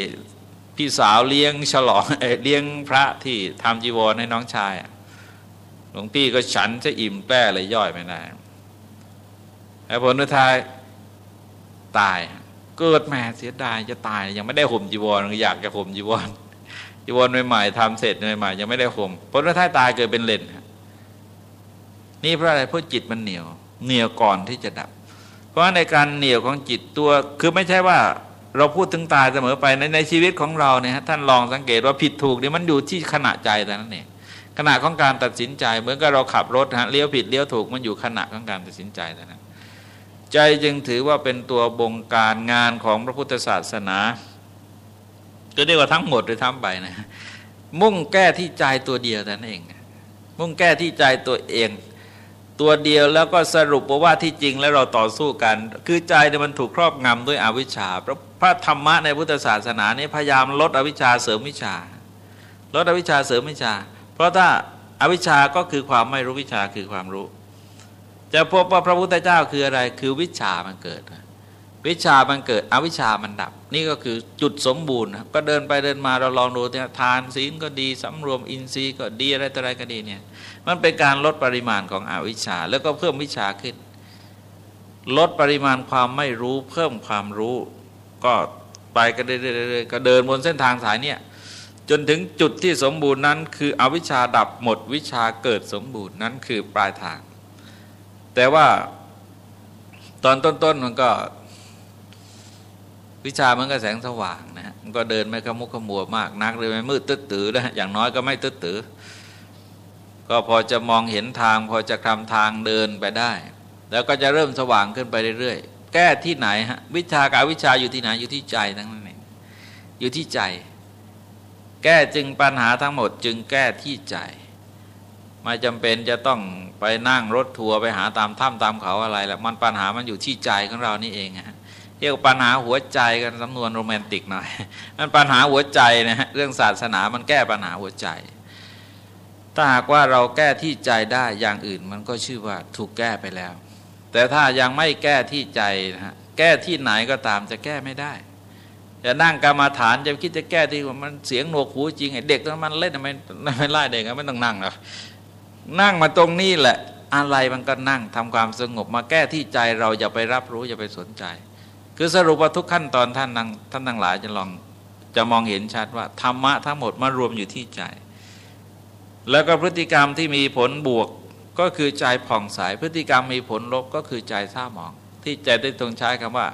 พี่สาวเลี้ยงฉลองเลี้ยงพระที่ทำจีวรให้น้องชายหลวงพี่ก็ฉันจะอิ่มแป้เลยย่อยไม่ได้แล้วผลท้ายตาย เกิดแม่เสียดายจะตาย ยังไม่ได้ห่มจีวรอยากจะห่มจีวรจีวรใหม่ๆทำเสร็จใหม่ๆยังไม่ได้ห่มผลท้ายตายเกิดเป็นเลนนี่เพราะอะไรเพราะจิตมันเหนียว เหนียวก่อนที่จะดับ เพราะในการเหนียวของจิตตัวคือไม่ใช่ว่าเราพูดถึงตายเสมอไปในในชีวิตของเราเนี่ยท่านลองสังเกตว่าผิดถูกนี่มันอยู่ที่ขณะใจแต่นั้นเองขณะของการตัดสินใจเหมือนกับเราขับรถฮะเลี้ยวผิดเลี้ยวถูกมันอยู่ขณะของการตัดสินใจแต่นั้น ใจจึงถือว่าเป็นตัวบงการงานของพระพุทธศาสนา ก็เรียกว่าทั้งหมดเลยทั้งไปนะ มุ่งแก้ที่ใจตัวเดียวแต่นั้นเอง มุ่งแก้ที่ใจตัวเอง ตัวเดียวแล้วก็สรุปว่าที่จริงแล้วเราต่อสู้กัน คือใจเนี่ยมันถูกครอบงำด้วยอวิชชาพระพระธรรมะในพุทธศาสนานี่พยายามลดอวิชชาเสริมวิชา ลดอวิชชาเสริมวิชา เพราะถ้าอาวิชชาก็คือความไม่รู้วิชาคือความรู้ จะพบว่าพระพุทธเจ้าคืออะไร คือวิชามันเกิด วิชามันเกิดอวิชามันดับ นี่ก็คือจุดสมบูรณ์ก็เดินไปเดินมาเราลองดูเนี่ยทานศีลก็ดีสำรวมอินทรีย์ก็ดีอะไรต่ออะไรก็ดีเนี่ยมันเป็นการลดปริมาณของอวิชชา แล้วก็เพิ่มวิชาขึ้น ลดปริมาณความไม่รู้เพิ่มความรู้ ก็ไปก็เรื่อยๆก็เดินบนเส้นทางสายเนี่ยจนถึงจุดที่สมบูรณ์นั้น คืออวิชชาดับหมดวิชาเกิดสมบูรณ์นั้นคือปลายทาง แต่ว่าตอนต้นๆมันก็ วิชามันก็แสงสว่างนะฮะมันก็เดินไม่ขมุกขมัวมากนักเลยไม่มืดตื้อตื้อนะอย่างน้อยก็ไม่ตื้อตื้อก็พอจะมองเห็นทาง พอจะคลำทางเดินไปได้ แล้วก็จะเริ่มสว่างขึ้นไปเรื่อยๆ แก้ที่ไหนฮะวิชากับวิชาอยู่ที่ไหนอยู่ที่ใจทั้งนั้นเองอยู่ที่ใจ แก้จึงปัญหาทั้งหมด จึงแก้ที่ใจ ไม่จำเป็นจะต้องไปนั่งรถทัวร์ไปหาตามถ้ำตามเขาอะไรแล้วมันปัญหามันอยู่ที่ใจของเรานี่เองฮะเรียกปัญหาหัวใจกันสำนวนโรแมนติกหน่อยมันปัญหาหัวใจนะฮะเรื่องศาสนามันแก้ปัญหาหัวใจถ้าหากว่าเราแก้ที่ใจได้อย่างอื่นมันก็ชื่อว่าถูกแก้ไปแล้ว แต่ถ้ายังไม่แก้ที่ใจนะฮะแก้ที่ไหนก็ตามจะแก้ไม่ได้จะนั่งกรรมาฐานจะคิดจะแก้ที่มันเสียงหนวกหูจริงไอ้เด็กมันเล่นไม่ไม่ไล่เด็กไม่ต้องนั่งหรอก นั่งมาตรงนี้แหละ อะไรมันก็นั่งทำความสงบ มาแก้ที่ใจเราอย่าไปรับรู้อย่าไปสนใจ คือสรุปว่าทุกขั้นตอนท่านนั่งท่านทั้งหลายจะลองจะมองเห็นชัดว่าธรรมะทั้งหมดมารวมอยู่ที่ใจ แล้วก็พฤติกรรมที่มีผลบวกก็คือใจผ่องใสพฤติกรรมมีผลลบก็คือใจเศร้าหมอง ที่ใจได้ตรงใช้คำว่า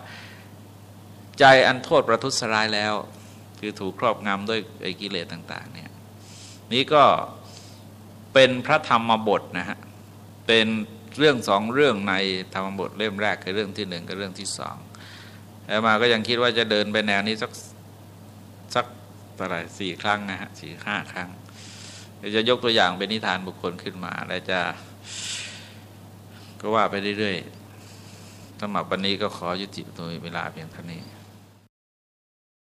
ใจอันโทษประทุษร้ายแล้ว คือถูกครอบงำด้วยกิเลสต่าง ๆ เนี่ย นี่ก็ เป็นพระธรรมบทนะฮะ เป็นเรื่องสองเรื่องในธรรมบทเล่มแรกคือเรื่องที่หนึ่งกับเรื่องที่สองแล้วมาก็ยังคิดว่าจะเดินไปแนวนี้สักสักเท่าไหร่สี่ครั้งนะฮะสี่ห้าครั้งจะยกตัวอย่างเป็นนิทานบุคคลขึ้นมาแล้วจะก็ว่าไปเรื่อยๆสำหรับวันนี้ก็ขอยุติตัวเวลาเพียงเท่านี้